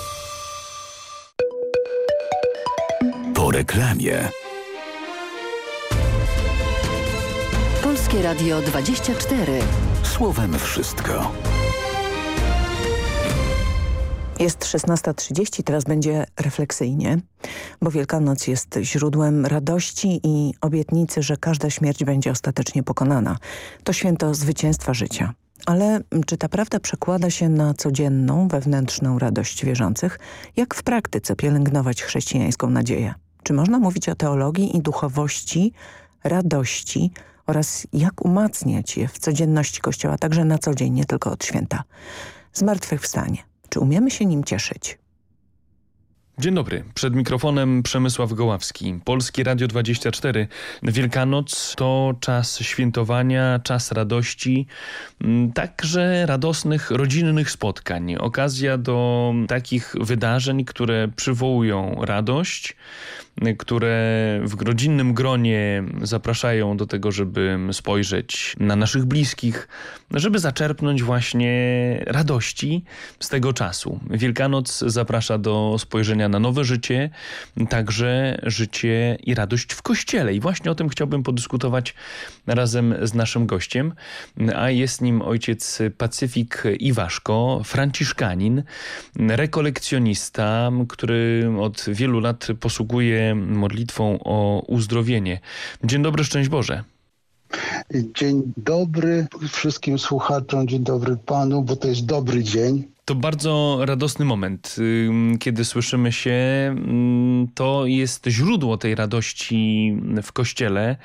Reklamie. Polskie Radio 24. Słowem wszystko. Jest 16.30, teraz będzie refleksyjnie, bo Wielkanoc jest źródłem radości i obietnicy, że każda śmierć będzie ostatecznie pokonana. To święto zwycięstwa życia. Ale czy ta prawda przekłada się na codzienną, wewnętrzną radość wierzących? Jak w praktyce pielęgnować chrześcijańską nadzieję? Czy można mówić o teologii i duchowości, radości oraz jak umacniać je w codzienności Kościoła, także na co dzień, nie tylko od święta? Zmartwychwstanie. Czy umiemy się nim cieszyć? Dzień dobry, przed mikrofonem Przemysław Goławski, Polskie Radio 24. Wielkanoc to czas świętowania, czas radości, także radosnych, rodzinnych spotkań. Okazja do takich wydarzeń, które przywołują radość, które w rodzinnym gronie zapraszają do tego, żeby spojrzeć na naszych bliskich, żeby zaczerpnąć właśnie radości z tego czasu. Wielkanoc zaprasza do spojrzenia na nowe życie, także życie i radość w Kościele. I właśnie o tym chciałbym podyskutować razem z naszym gościem, a jest nim ojciec Pacyfik Iwaszko, franciszkanin, rekolekcjonista, który od wielu lat posługuje modlitwą o uzdrowienie. Dzień dobry, szczęść Boże. Dzień dobry wszystkim słuchaczom, dzień dobry panu, bo to jest dobry dzień. To bardzo radosny moment, kiedy słyszymy się. To jest źródło tej radości w kościele.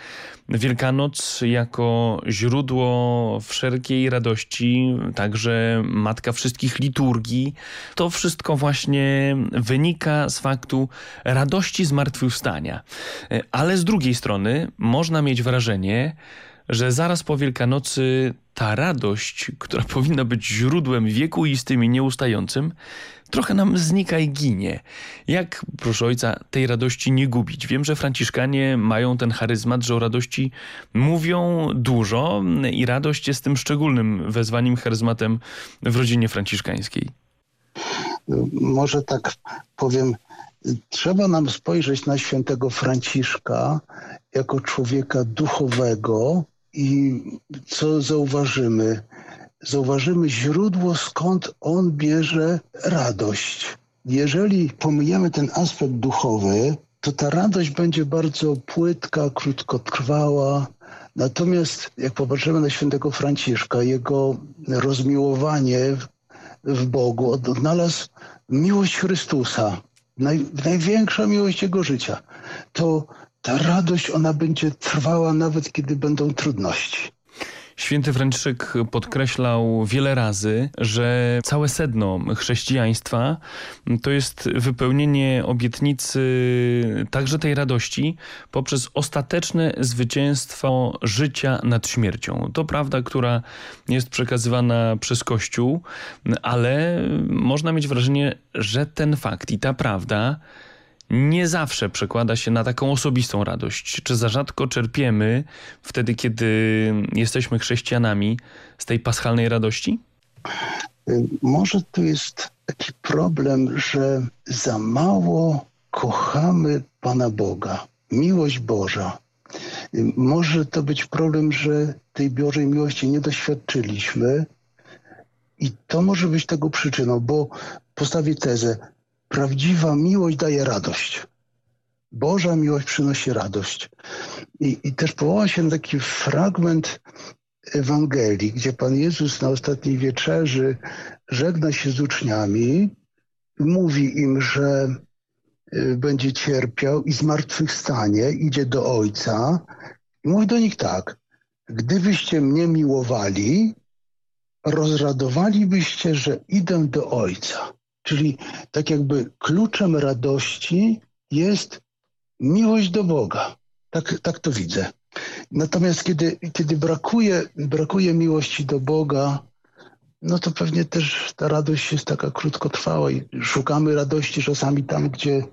Wielkanoc jako źródło wszelkiej radości, także matka wszystkich liturgii. To wszystko właśnie wynika z faktu radości zmartwychwstania. Ale z drugiej strony można mieć wrażenie, że zaraz po Wielkanocy ta radość, która <laughs> powinna być źródłem wiekuistym i nieustającym, trochę nam znika i ginie. Jak, proszę ojca, tej radości nie gubić? Wiem, że franciszkanie mają ten charyzmat, że o radości mówią dużo i radość jest tym szczególnym wezwaniem, charyzmatem w rodzinie franciszkańskiej. Może tak powiem, trzeba nam spojrzeć na świętego Franciszka jako człowieka duchowego, i co zauważymy? Zauważymy źródło, skąd on bierze radość. Jeżeli pomijamy ten aspekt duchowy, to ta radość będzie bardzo płytka, krótkotrwała. Natomiast jak popatrzymy na świętego Franciszka, jego rozmiłowanie w Bogu, odnalazł miłość Chrystusa, naj, największa miłość jego życia, to ta radość, ona będzie trwała nawet kiedy będą trudności. Święty Franciszek podkreślał wiele razy, że całe sedno chrześcijaństwa to jest wypełnienie obietnicy także tej radości poprzez ostateczne zwycięstwo życia nad śmiercią. To prawda, która jest przekazywana przez Kościół, ale można mieć wrażenie, że ten fakt i ta prawda nie zawsze przekłada się na taką osobistą radość. Czy za rzadko czerpiemy wtedy, kiedy jesteśmy chrześcijanami, z tej paschalnej radości? Może tu jest taki problem, że za mało kochamy Pana Boga, miłość Boża. Może to być problem, że tej Bożej miłości nie doświadczyliśmy i to może być tego przyczyną, bo postawię tezę, Prawdziwa miłość daje radość. Boża miłość przynosi radość. I, i też powoła się taki fragment Ewangelii, gdzie Pan Jezus na ostatniej wieczerzy żegna się z uczniami, mówi im, że y, będzie cierpiał i zmartwychwstanie, idzie do Ojca i mówi do nich tak, gdybyście mnie miłowali, rozradowalibyście, że idę do Ojca. Czyli tak jakby kluczem radości jest miłość do Boga. Tak, tak to widzę. Natomiast kiedy, kiedy brakuje, brakuje miłości do Boga, no to pewnie też ta radość jest taka krótkotrwała i szukamy radości czasami tam, gdzie,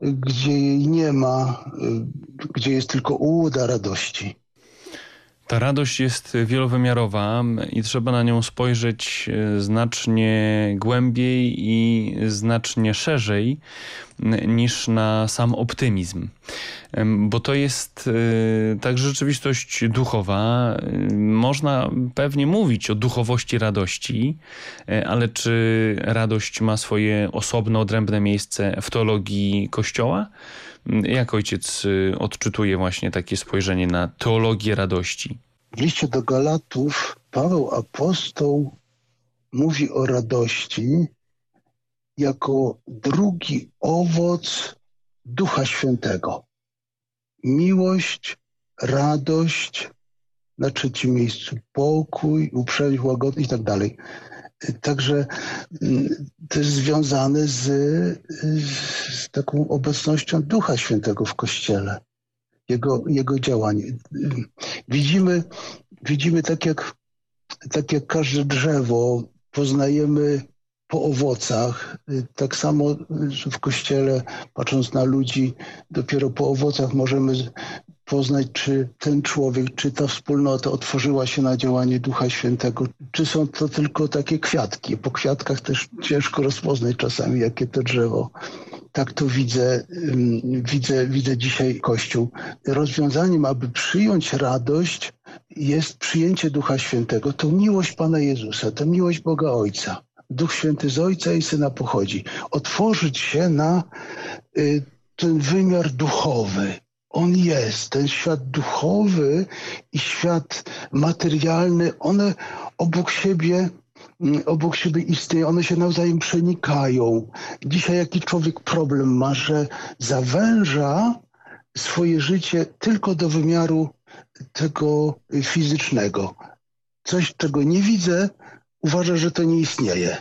gdzie jej nie ma, gdzie jest tylko ułuda radości. Ta radość jest wielowymiarowa i trzeba na nią spojrzeć e, znacznie głębiej i znacznie szerzej niż na sam optymizm. Bo to jest e, także rzeczywistość duchowa. Można pewnie mówić o duchowości radości, e, ale czy radość ma swoje osobne, odrębne miejsce w teologii Kościoła? Jak ojciec y, odczytuje właśnie takie spojrzenie na teologię radości? W liście do Galatów Paweł apostoł mówi o radości jako drugi owoc Ducha Świętego. Miłość, radość, na trzecim miejscu pokój, uprzejmość, łagodność i tak dalej. Także mm, jest związane z, z taką obecnością Ducha Świętego w Kościele, jego, jego działanie. Widzimy, widzimy tak, jak, tak jak każde drzewo, poznajemy po owocach. Tak samo w Kościele, patrząc na ludzi, dopiero po owocach możemy poznać, czy ten człowiek, czy ta wspólnota otworzyła się na działanie Ducha Świętego, czy są to tylko takie kwiatki. Po kwiatkach też ciężko rozpoznać czasami, jakie to drzewo. Tak to widzę, widzę, widzę dzisiaj Kościół. Rozwiązaniem, aby przyjąć radość, jest przyjęcie Ducha Świętego. To miłość Pana Jezusa, to miłość Boga Ojca. Duch Święty z Ojca i Syna pochodzi. Otworzyć się na y, ten wymiar duchowy, on jest. Ten świat duchowy i świat materialny, one obok siebie mm, obok siebie istnieją, one się nawzajem przenikają. Dzisiaj jaki człowiek problem ma, że zawęża swoje życie tylko do wymiaru tego fizycznego. Coś, czego nie widzę, uważa, że to nie istnieje.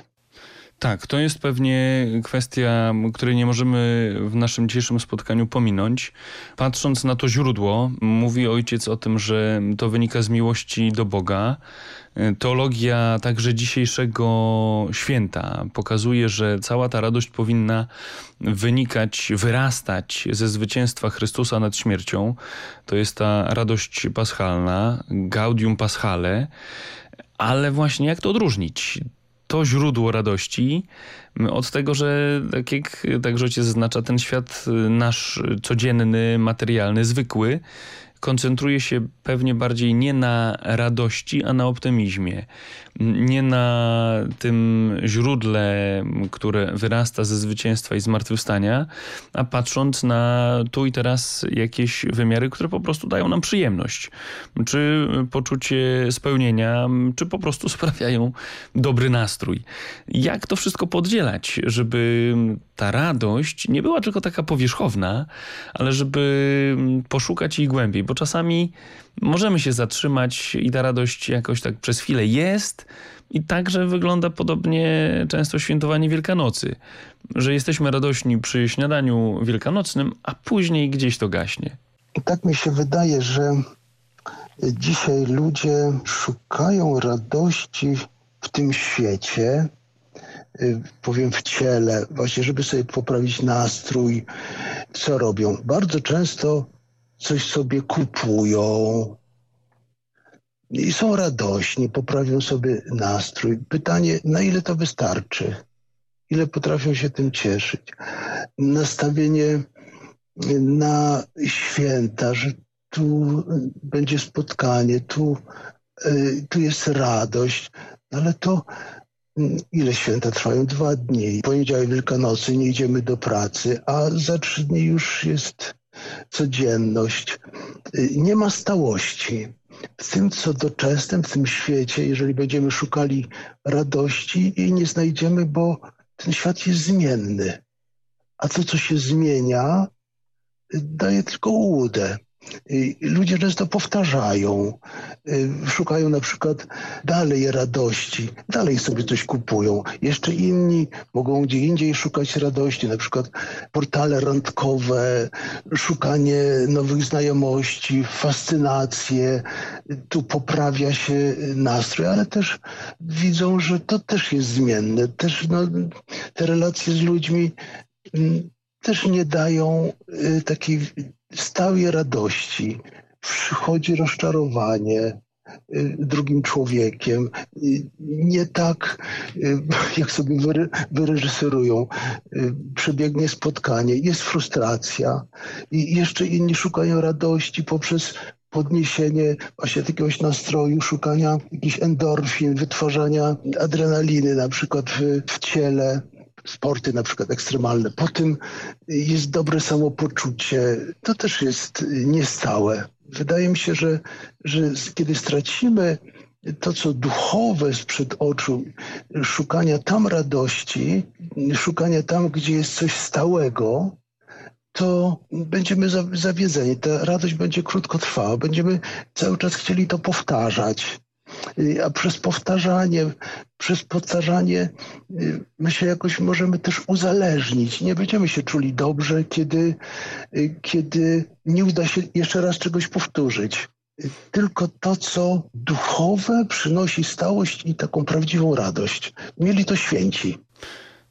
Tak, to jest pewnie kwestia, której nie możemy w naszym dzisiejszym spotkaniu pominąć. Patrząc na to źródło, mówi ojciec o tym, że to wynika z miłości do Boga. Teologia także dzisiejszego święta pokazuje, że cała ta radość powinna wynikać, wyrastać ze zwycięstwa Chrystusa nad śmiercią. To jest ta radość paschalna, gaudium paschale. Ale właśnie jak to odróżnić? to źródło radości od tego, że tak jak także ojciec zaznacza, ten świat nasz codzienny, materialny, zwykły, koncentruje się pewnie bardziej nie na radości, a na optymizmie. Nie na tym źródle, które wyrasta ze zwycięstwa i zmartwychwstania, a patrząc na tu i teraz jakieś wymiary, które po prostu dają nam przyjemność. Czy poczucie spełnienia, czy po prostu sprawiają dobry nastrój. Jak to wszystko poddzielać, żeby ta radość nie była tylko taka powierzchowna, ale żeby poszukać jej głębiej, bo czasami możemy się zatrzymać i ta radość jakoś tak przez chwilę jest i także wygląda podobnie często świętowanie Wielkanocy, że jesteśmy radośni przy śniadaniu wielkanocnym, a później gdzieś to gaśnie. I tak mi się wydaje, że dzisiaj ludzie szukają radości w tym świecie, y, powiem w ciele, właśnie żeby sobie poprawić nastrój, co robią. Bardzo często coś sobie kupują i są radośni, poprawią sobie nastrój. Pytanie, na ile to wystarczy? Ile potrafią się tym cieszyć? Nastawienie na święta, że tu będzie spotkanie, tu, y, tu jest radość, ale to ile święta trwają? Dwa dni. Poniedziałek Wielkanocy nie idziemy do pracy, a za trzy dni już jest codzienność. Nie ma stałości. W tym, co doczesnym, w tym świecie, jeżeli będziemy szukali radości, jej nie znajdziemy, bo ten świat jest zmienny. A to, co się zmienia, daje tylko ułudę. Ludzie często powtarzają, y, szukają na przykład dalej radości, dalej sobie coś kupują. Jeszcze inni mogą gdzie indziej szukać radości, na przykład portale randkowe, szukanie nowych znajomości, fascynacje. Tu poprawia się nastrój, ale też widzą, że to też jest zmienne. Też no, te relacje z ludźmi mm, też nie dają y, takiej stałej radości. Przychodzi rozczarowanie y, drugim człowiekiem. Y, nie tak, jak sobie wyreżyserują. Przebiegnie spotkanie, jest frustracja. I jeszcze inni szukają radości poprzez podniesienie właśnie jakiegoś nastroju, szukania jakichś endorfin, wytwarzania adrenaliny na przykład w, w ciele sporty na przykład ekstremalne. Po tym jest dobre samopoczucie. To też jest niestałe. Wydaje mi się, że, że kiedy stracimy to, co duchowe sprzed oczu, szukania tam radości, szukania tam, gdzie jest coś stałego, to będziemy zawiedzeni. Ta radość będzie krótkotrwała. Będziemy cały czas chcieli to powtarzać. Y, a przez powtarzanie, przez powtarzanie y, my się jakoś możemy też uzależnić. Nie będziemy się czuli dobrze, kiedy, y, kiedy nie uda się jeszcze raz czegoś powtórzyć. Tylko to, co duchowe przynosi stałość i taką prawdziwą radość. Mieli to święci.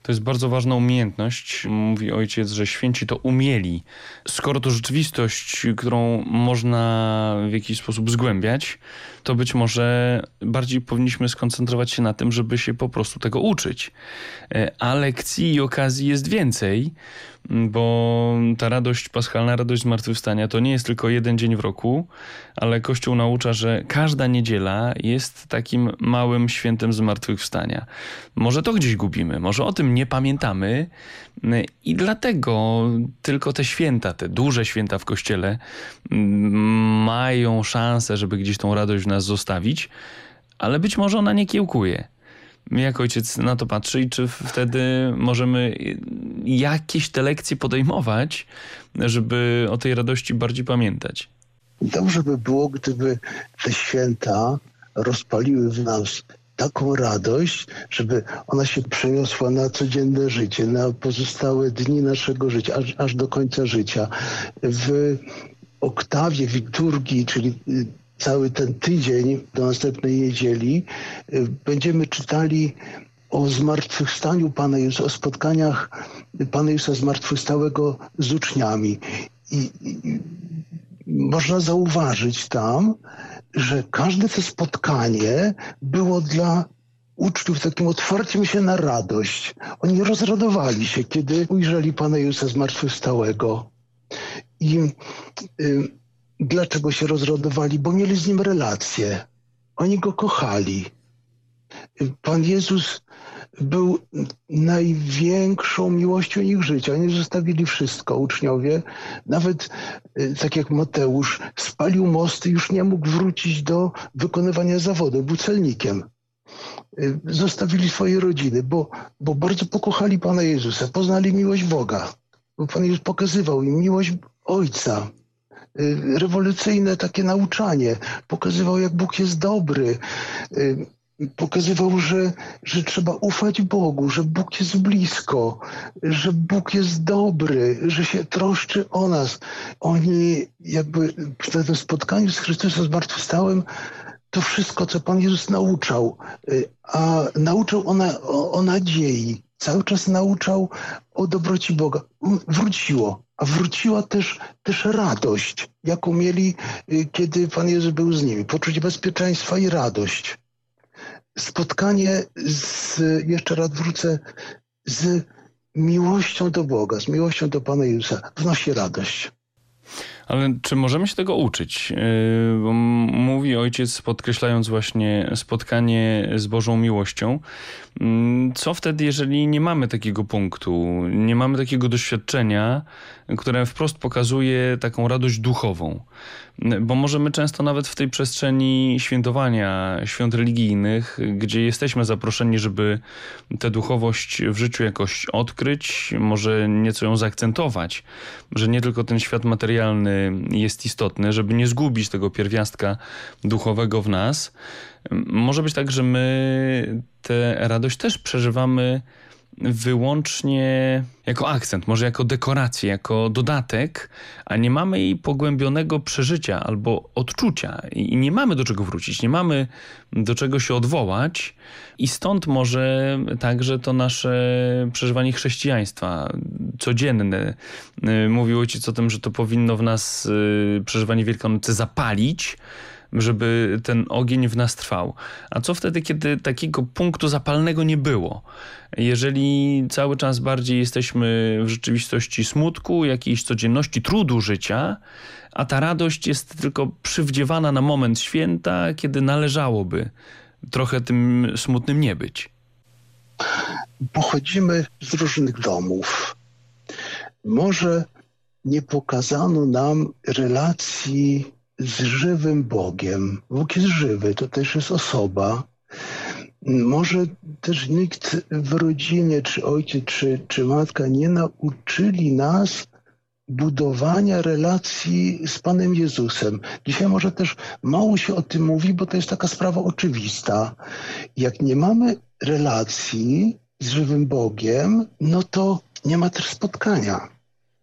To jest bardzo ważna umiejętność. Mówi ojciec, że święci to umieli. Skoro to rzeczywistość, którą można w jakiś sposób zgłębiać, to być może bardziej powinniśmy skoncentrować się na tym, żeby się po prostu tego uczyć. E, a lekcji i okazji jest więcej, bo ta radość paschalna, radość zmartwychwstania to nie jest tylko jeden dzień w roku, ale Kościół naucza, że każda niedziela jest takim małym świętem zmartwychwstania. Może to gdzieś gubimy, może o tym nie pamiętamy i dlatego tylko te święta, te duże święta w Kościele mają szansę, żeby gdzieś tą radość w nas zostawić, ale być może ona nie kiełkuje jak ojciec na to patrzy i czy wtedy możemy jakieś te lekcje podejmować, żeby o tej radości bardziej pamiętać? Dobrze by było, gdyby te święta rozpaliły w nas taką radość, żeby ona się przeniosła na codzienne życie, na pozostałe dni naszego życia, aż, aż do końca życia. W oktawie, liturgii, czyli cały ten tydzień do następnej niedzieli y, będziemy czytali o zmartwychwstaniu Pana Jezusa, o spotkaniach Pana Jezusa zmartwychwstałego z uczniami. I, i można zauważyć tam, że każde to spotkanie było dla uczniów takim otwarciem się na radość. Oni rozradowali się, kiedy ujrzeli Pana Jezusa zmartwychwstałego. I y, Dlaczego się rozrodowali? Bo mieli z nim relacje. Oni go kochali. Pan Jezus był największą miłością ich życia. Oni zostawili wszystko, uczniowie. Nawet y, tak jak Mateusz spalił mosty, już nie mógł wrócić do wykonywania zawodu. Był celnikiem. Y, zostawili swoje rodziny, bo, bo bardzo pokochali Pana Jezusa. Poznali miłość Boga. Bo Pan Jezus pokazywał im miłość Ojca. Y, rewolucyjne takie nauczanie. Pokazywał, jak Bóg jest dobry. Pokazywał, że, że trzeba ufać Bogu, że Bóg jest blisko, że Bóg jest dobry, że się troszczy o nas. Oni jakby w tym spotkaniu z Chrystusem zmartwychwstałym to wszystko, co Pan Jezus nauczał, y, a nauczał o, o, o nadziei, cały czas nauczał o dobroci Boga. Wróciło, a wróciła też, też radość, jaką mieli, y, kiedy Pan Jezus był z nimi. Poczucie bezpieczeństwa i radość. Spotkanie z, jeszcze raz wrócę, z miłością do Boga, z miłością do Pana Jezusa wnosi radość. Ale czy możemy się tego uczyć? Yy, mówi ojciec, podkreślając właśnie spotkanie z Bożą miłością. Mm, co wtedy, jeżeli nie mamy takiego punktu, nie mamy takiego doświadczenia, które wprost pokazuje taką radość duchową? Bo możemy często nawet w tej przestrzeni świętowania świąt religijnych, gdzie jesteśmy zaproszeni, żeby tę duchowość w życiu jakoś odkryć, może nieco ją zaakcentować, że nie tylko ten świat materialny jest istotny, żeby nie zgubić tego pierwiastka duchowego w nas. Może być tak, że my tę radość też przeżywamy wyłącznie jako akcent, może jako dekorację, jako dodatek, a nie mamy jej pogłębionego przeżycia albo odczucia. I nie mamy do czego wrócić, nie mamy do czego się odwołać. I stąd może także to nasze przeżywanie chrześcijaństwa codzienne. Mówił ojciec o tym, że to powinno w nas y, przeżywanie Wielkanocy zapalić, żeby ten ogień w nas trwał. A co wtedy, kiedy takiego punktu zapalnego nie było? Jeżeli cały czas bardziej jesteśmy w rzeczywistości smutku, jakiejś codzienności, trudu życia, a ta radość jest tylko przywdziewana na moment święta, kiedy należałoby trochę tym smutnym nie być. Pochodzimy z różnych domów. Może nie pokazano nam relacji z żywym Bogiem. Bóg jest żywy, to też jest osoba. Może też nikt w rodzinie, czy ojciec, czy, czy matka nie nauczyli nas budowania relacji z Panem Jezusem. Dzisiaj może też mało się o tym mówi, bo to jest taka sprawa oczywista. Jak nie mamy relacji z żywym Bogiem, no to nie ma też spotkania.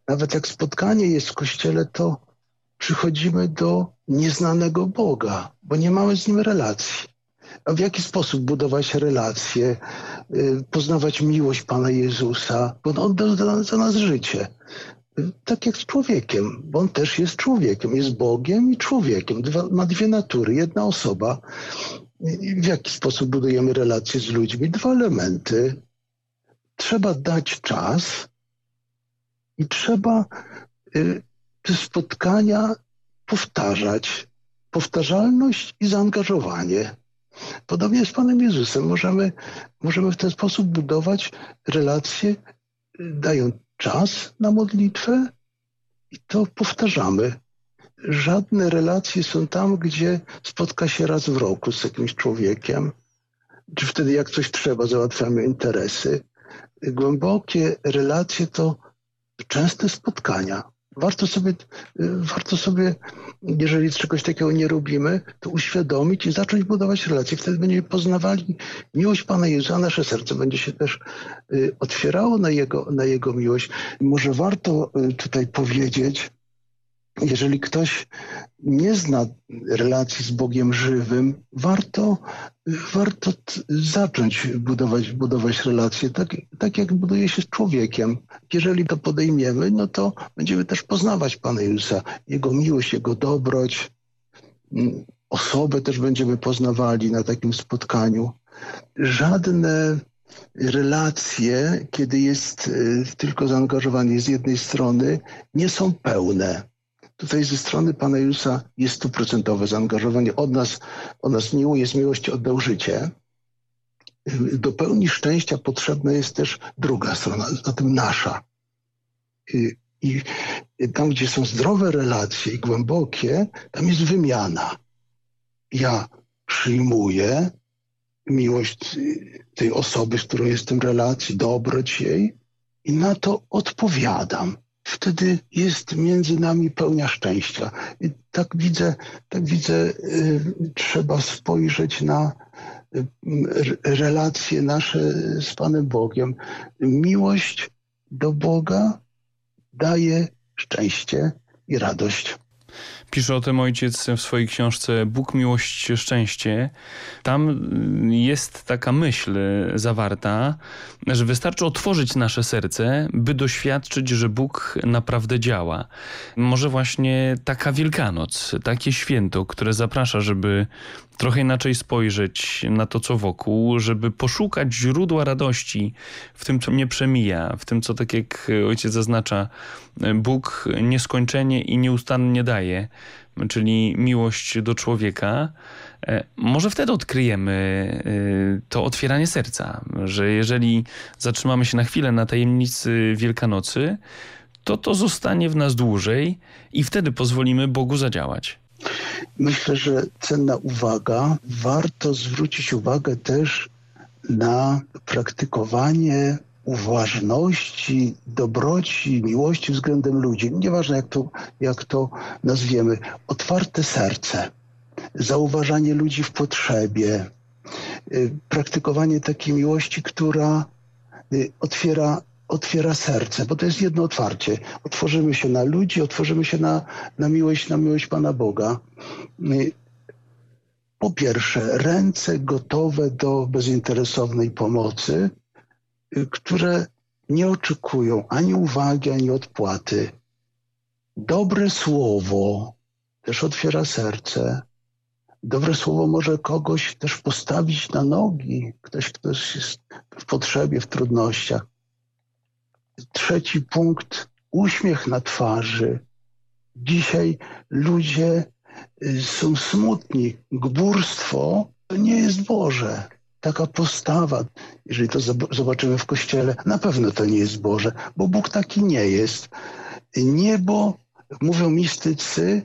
Nawet jak spotkanie jest w kościele, to przychodzimy do nieznanego Boga, bo nie mamy z Nim relacji. A w jaki sposób budować relacje, y, poznawać miłość Pana Jezusa, bo On oddał za nas życie. Y, tak jak z człowiekiem, bo On też jest człowiekiem, jest Bogiem i człowiekiem. Dwa, ma dwie natury, jedna osoba. W jaki sposób budujemy relacje z ludźmi? Dwa elementy. Trzeba dać czas i trzeba y, te spotkania powtarzać. Powtarzalność i zaangażowanie. Podobnie z Panem Jezusem. Możemy, możemy w ten sposób budować relacje, dają czas na modlitwę i to powtarzamy. Żadne relacje są tam, gdzie spotka się raz w roku z jakimś człowiekiem, czy wtedy jak coś trzeba, załatwiamy interesy. Głębokie relacje to częste spotkania warto sobie, warto sobie, jeżeli czegoś takiego nie robimy, to uświadomić i zacząć budować relacje. Wtedy będziemy poznawali miłość Pana Jezusa, nasze serce będzie się też y, otwierało na Jego, na Jego miłość. Może warto y, tutaj powiedzieć, jeżeli ktoś nie zna relacji z Bogiem żywym, warto, warto zacząć budować, budować relacje, tak, tak jak buduje się z człowiekiem. Jeżeli to podejmiemy, no to będziemy też poznawać Pana Jezusa, Jego miłość, Jego dobroć. Osobę też będziemy poznawali na takim spotkaniu. Żadne relacje, kiedy jest y, tylko zaangażowany z jednej strony, nie są pełne Tutaj ze strony Pana Jezusa jest stuprocentowe zaangażowanie. Od nas, od nas miłuje z miłości oddał życie. Do pełni szczęścia potrzebna jest też druga strona, zatem nasza. I tam, gdzie są zdrowe relacje i głębokie, tam jest wymiana. Ja przyjmuję miłość tej osoby, z którą jestem w relacji, dobroć jej i na to odpowiadam wtedy jest między nami pełnia szczęścia. I tak widzę, tak widzę, y, trzeba spojrzeć na y, relacje nasze z Panem Bogiem. Miłość do Boga daje szczęście i radość. Pisze o tym ojciec w swojej książce Bóg, miłość, szczęście. Tam y, jest taka myśl zawarta, że wystarczy otworzyć nasze serce, by doświadczyć, że Bóg naprawdę działa. Może właśnie taka Wielkanoc, takie święto, które zaprasza, żeby trochę inaczej spojrzeć na to, co wokół, żeby poszukać źródła radości w tym, co mnie przemija, w tym, co tak jak ojciec zaznacza, Bóg nieskończenie i nieustannie daje, czyli miłość do człowieka. E, może wtedy odkryjemy e, to otwieranie serca, że jeżeli zatrzymamy się na chwilę na tajemnicy Wielkanocy, to to zostanie w nas dłużej i wtedy pozwolimy Bogu zadziałać. Myślę, że cenna uwaga. Warto zwrócić uwagę też na praktykowanie uważności, dobroci, miłości względem ludzi. Nieważne jak to, jak to nazwiemy. Otwarte serce, zauważanie ludzi w potrzebie, y, praktykowanie takiej miłości, która y, otwiera otwiera serce, bo to jest jedno otwarcie. Otworzymy się na ludzi, otworzymy się na, na miłość, na miłość Pana Boga. Po pierwsze, ręce gotowe do bezinteresownej pomocy, które nie oczekują ani uwagi, ani odpłaty. Dobre słowo też otwiera serce. Dobre słowo może kogoś też postawić na nogi. Ktoś, kto jest w potrzebie, w trudnościach. Trzeci punkt, uśmiech na twarzy. Dzisiaj ludzie y, są smutni. Gburstwo to nie jest Boże. Taka postawa, jeżeli to zobaczymy w kościele, na pewno to nie jest Boże, bo Bóg taki nie jest. Niebo, mówią mistycy,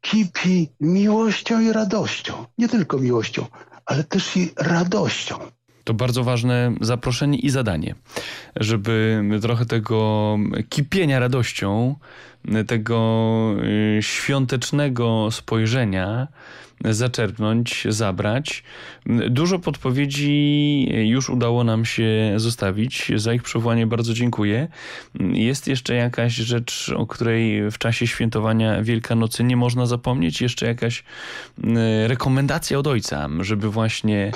kipi miłością i radością. Nie tylko miłością, ale też i radością. To bardzo ważne zaproszenie i zadanie, żeby trochę tego kipienia radością, tego y, świątecznego spojrzenia zaczerpnąć, zabrać. Dużo podpowiedzi już udało nam się zostawić. Za ich przywołanie bardzo dziękuję. Jest jeszcze jakaś rzecz, o której w czasie świętowania Wielkanocy nie można zapomnieć? Jeszcze jakaś rekomendacja od Ojca, żeby właśnie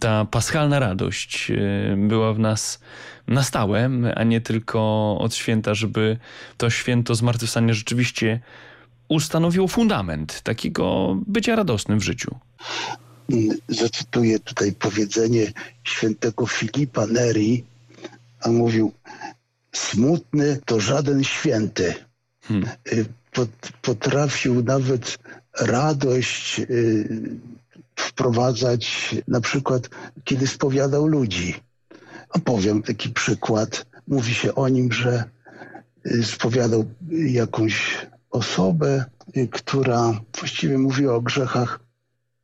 ta paschalna radość e, była w nas na stałe, a nie tylko od święta, żeby to święto zmartwychwstania rzeczywiście ustanowiło fundament takiego bycia radosnym w życiu. Zacytuję tutaj powiedzenie świętego Filipa Neri, a mówił, smutny to żaden święty. Hmm. Y, potrafił nawet radość y, wprowadzać, na przykład kiedy spowiadał ludzi. Opowiem taki przykład. Mówi się o nim, że y, spowiadał jakąś osobę, y, która właściwie mówiła o grzechach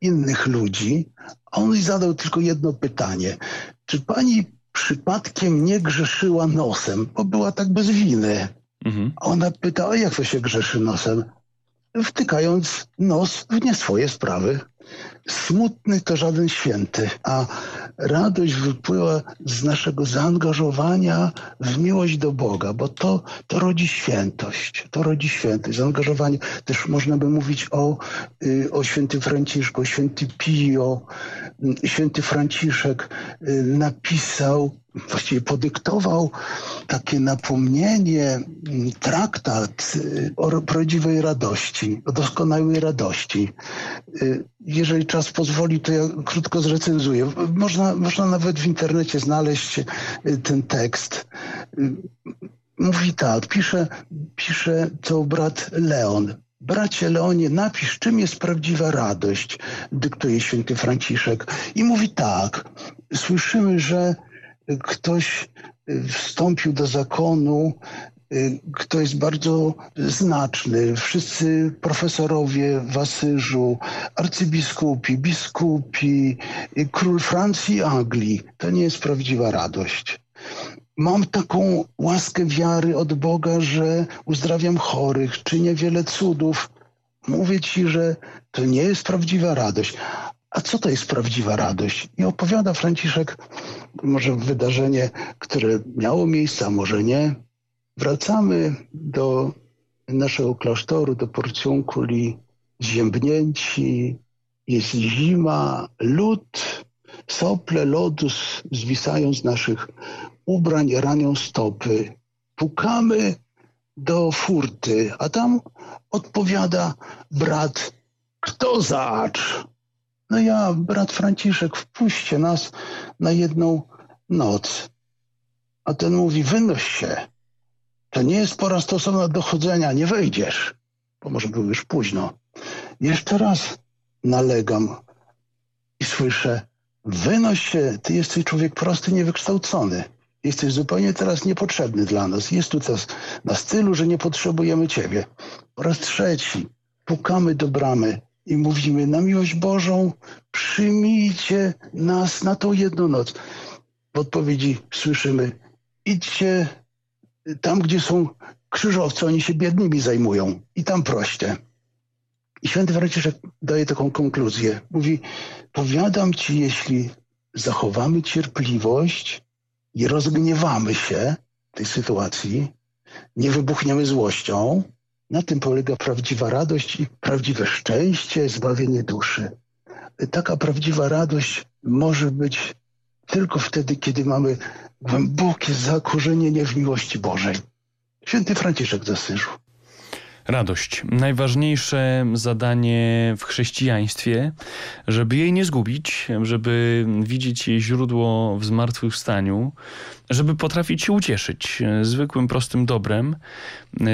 innych ludzi, a on jej zadał tylko jedno pytanie. Czy pani przypadkiem nie grzeszyła nosem, bo była tak bez winy? Mhm. A ona pyta, a jak to się grzeszy nosem? Wtykając nos w nie swoje sprawy. Smutny to żaden święty, a radość wypływa z naszego zaangażowania w miłość do Boga, bo to, to rodzi świętość. To rodzi świętość, zaangażowanie. Też można by mówić o, y, o świętym Franciszku, święty Pio. Święty Franciszek y, napisał właściwie podyktował takie napomnienie, traktat y, o prawdziwej radości, o doskonałej radości. Y, jeżeli czas pozwoli, to ja krótko zrecenzuję. Można, można nawet w internecie znaleźć y, ten tekst. Mówi tak, pisze, pisze to brat Leon. Bracie Leonie, napisz, czym jest prawdziwa radość, dyktuje święty Franciszek. I mówi tak, słyszymy, że ktoś y, wstąpił do zakonu, y, kto jest bardzo znaczny. Wszyscy profesorowie w Asyżu, arcybiskupi, biskupi, y, król Francji i Anglii. To nie jest prawdziwa radość. Mam taką łaskę wiary od Boga, że uzdrawiam chorych, czynię wiele cudów. Mówię ci, że to nie jest prawdziwa radość. A co to jest prawdziwa radość? I opowiada Franciszek może wydarzenie, które miało miejsce, a może nie. Wracamy do naszego klasztoru, do Porciunkuli, ziębnięci, jest zima, lód, sople lodu zwisają z naszych ubrań, ranią stopy. Pukamy do furty, a tam odpowiada brat, kto zacz? No ja, brat Franciszek, wpuśćcie nas na jedną noc. A ten mówi, wynoś się. To nie jest pora stosowna do chodzenia, nie wejdziesz. Bo może było już późno. Jeszcze raz nalegam i słyszę, wynoś się, ty jesteś człowiek prosty, niewykształcony. Jesteś zupełnie teraz niepotrzebny dla nas. Jest tu teraz na stylu, że nie potrzebujemy ciebie. Po raz trzeci pukamy do bramy i mówimy na miłość Bożą przyjmijcie nas na tą jedną noc. W odpowiedzi słyszymy idźcie tam, gdzie są krzyżowcy, oni się biednymi zajmują i tam proście. I święty Franciszek daje taką konkluzję. Mówi, powiadam ci, jeśli zachowamy cierpliwość i rozgniewamy się w tej sytuacji, nie wybuchniemy złością, na tym polega prawdziwa radość i prawdziwe szczęście, zbawienie duszy. Taka prawdziwa radość może być tylko wtedy, kiedy mamy głębokie zakorzenienie w miłości Bożej. Święty Franciszek z Asyżu. Radość. Najważniejsze zadanie w chrześcijaństwie, żeby jej nie zgubić, żeby widzieć jej źródło w zmartwychwstaniu, żeby potrafić się ucieszyć zwykłym, prostym dobrem.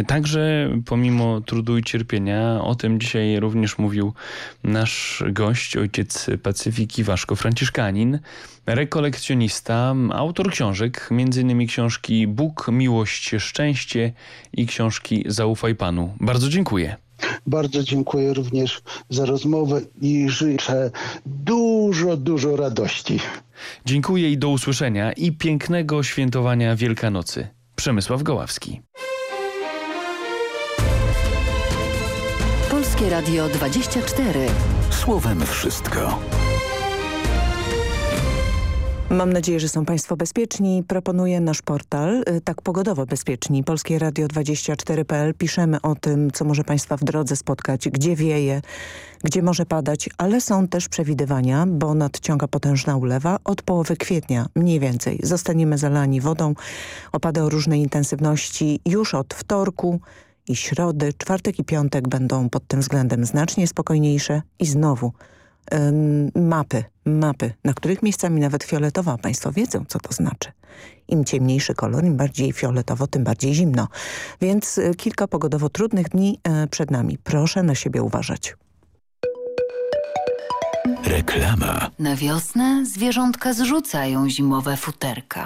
Także pomimo trudu i cierpienia, o tym dzisiaj również mówił nasz gość, ojciec Pacyfiki Waszko Franciszkanin, rekolekcjonista, autor książek, m.in. książki Bóg, Miłość, Szczęście i książki Zaufaj Panu. Bardzo dziękuję. Bardzo dziękuję również za rozmowę i życzę dużo, dużo radości. Dziękuję i do usłyszenia i pięknego świętowania Wielkanocy. Przemysław Goławski. Polskie Radio 24. Słowem wszystko. Mam nadzieję, że są Państwo bezpieczni. Proponuję nasz portal, y, tak pogodowo bezpieczni, Polskie Radio 24.pl. Piszemy o tym, co może Państwa w drodze spotkać, gdzie wieje, gdzie może padać, ale są też przewidywania, bo nadciąga potężna ulewa. Od połowy kwietnia mniej więcej zostaniemy zalani wodą. Opady o różnej intensywności już od wtorku i środy. Czwartek i piątek będą pod tym względem znacznie spokojniejsze i znowu mapy, mapy, na których miejscami nawet fioletowa. Państwo wiedzą, co to znaczy. Im ciemniejszy kolor, im bardziej fioletowo, tym bardziej zimno. Więc y, kilka pogodowo trudnych dni e, przed nami. Proszę na siebie uważać. Reklama. Na wiosnę zwierzątka zrzucają zimowe futerka.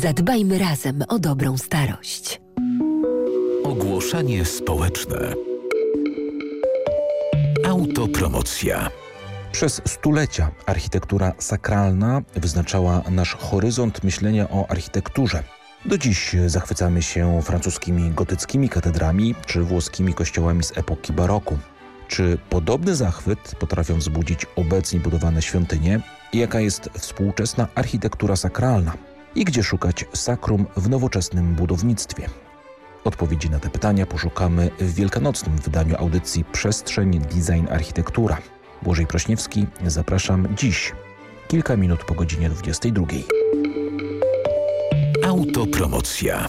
Zadbajmy razem o dobrą starość. Ogłoszenie społeczne. Autopromocja. Przez stulecia architektura sakralna wyznaczała nasz horyzont myślenia o architekturze. Do dziś zachwycamy się francuskimi gotyckimi katedrami czy włoskimi kościołami z epoki baroku. Czy podobny zachwyt potrafią wzbudzić obecnie budowane świątynie? I jaka jest współczesna architektura sakralna? I gdzie szukać sakrum w nowoczesnym budownictwie? Odpowiedzi na te pytania poszukamy w wielkanocnym wydaniu audycji Przestrzeń Design Architektura. Błożej Prośniewski, zapraszam dziś, kilka minut po godzinie 22. Autopromocja.